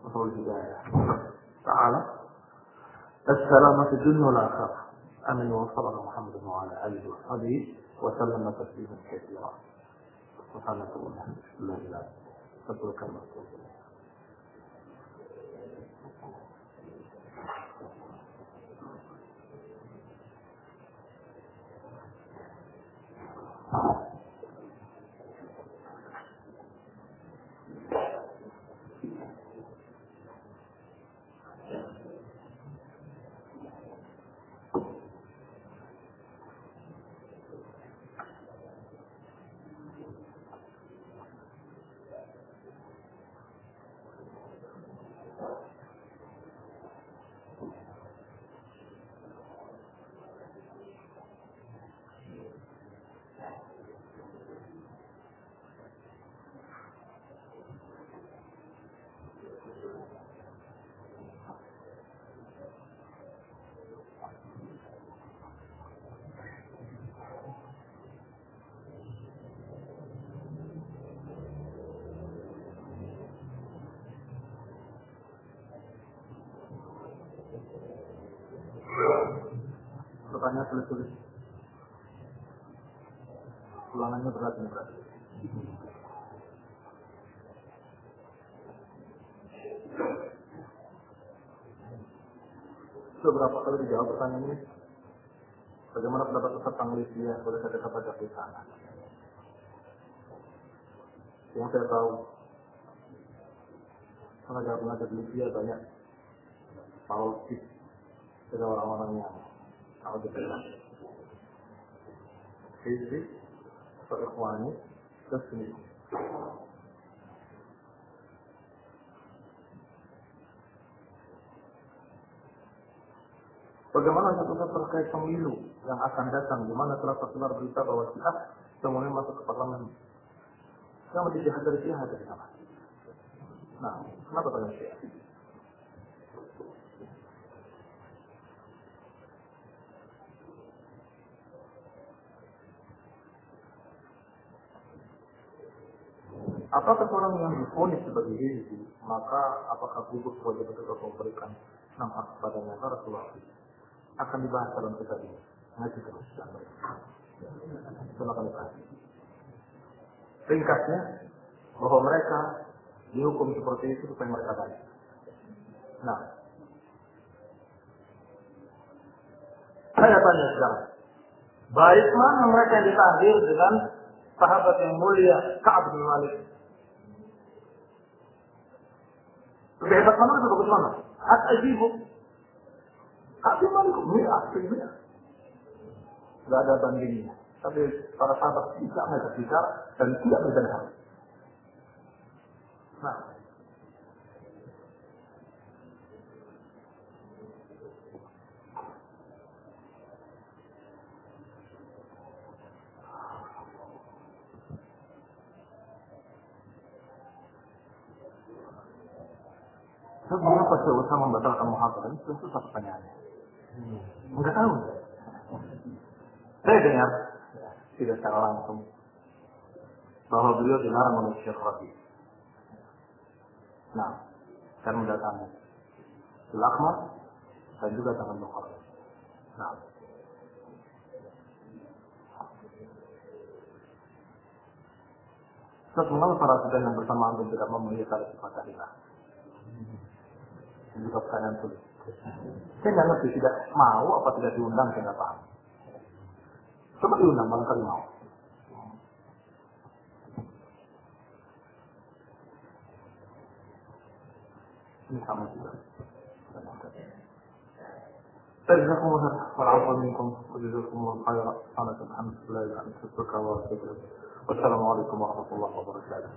warahmatullahi wabarakatuh. Assalamualaikum warahmatullahi wabarakatuh. Amin wa sallallahu Muhammad wa ala alihi wa sahbihi wa sallam tasliman katsira. Subhanallah. La ilaha illallah. Pertanyaan tulis-tulis. Ulangannya berat ini berat. Beberapa kali dijawab pertanyaan ini. Bagaimana pendapat Ustaz Malaysia? Boleh saya kata baca di sana. Yang saya tahu, pengajar-pengajar Libya banyak politik dari orang-orang yang Alhamdulillah. Hizbi, atau ikhwani, terus ini. Bagaimana satu terkait pemilu yang akan datang, di mana telah tersebar berita bahwa Syiah semuanya masuk ke parlemen. Yang menjadi jihad dari Syiah dari sana. Nah, kenapa kalian Syiah? Apakah seorang yang difonis sebagai hizbi, maka apakah gugur kewajiban tetap memberikan nafkah kepadanya para keluarga? Akan dibahas dalam kitab ini. Ngaji terus. Silakan dibahas. Ringkasnya, bahwa mereka dihukum seperti itu supaya mereka baik. Nah, saya tanya sekarang, baik mana mereka yang ditahdir dengan sahabat yang mulia Ka'ab bin Malik Lebih hebat mana lebih bagus mana? At ajibu. Tapi malik mi'ah mi'ah. Gak ada bandingnya. Tapi para sahabat tidak mereka bicara dan tidak berdengar. Nah, Syekh Usama membatalkan muhadharah? Itu susah pertanyaannya. Hmm. Enggak tahu. Saya dengar, tidak secara langsung, bahwa beliau dilarang oleh Syekh Rabi. Nah, saya mendatangi Al-Akhmar dan juga tangan Bukhari. Nah, mengapa para sedang yang bersama antum tidak memenuhi syarat sifat ini juga pertanyaan sulit. Saya nggak ngerti tidak mau apa tidak diundang saya nggak paham. Coba diundang barangkali mau. Ini sama juga. جزاكم الله خير والعفو منكم وجزاكم الله خيرا سبحانك الحمد لله أن تشكرك وأتوب والسلام عليكم ورحمة الله وبركاته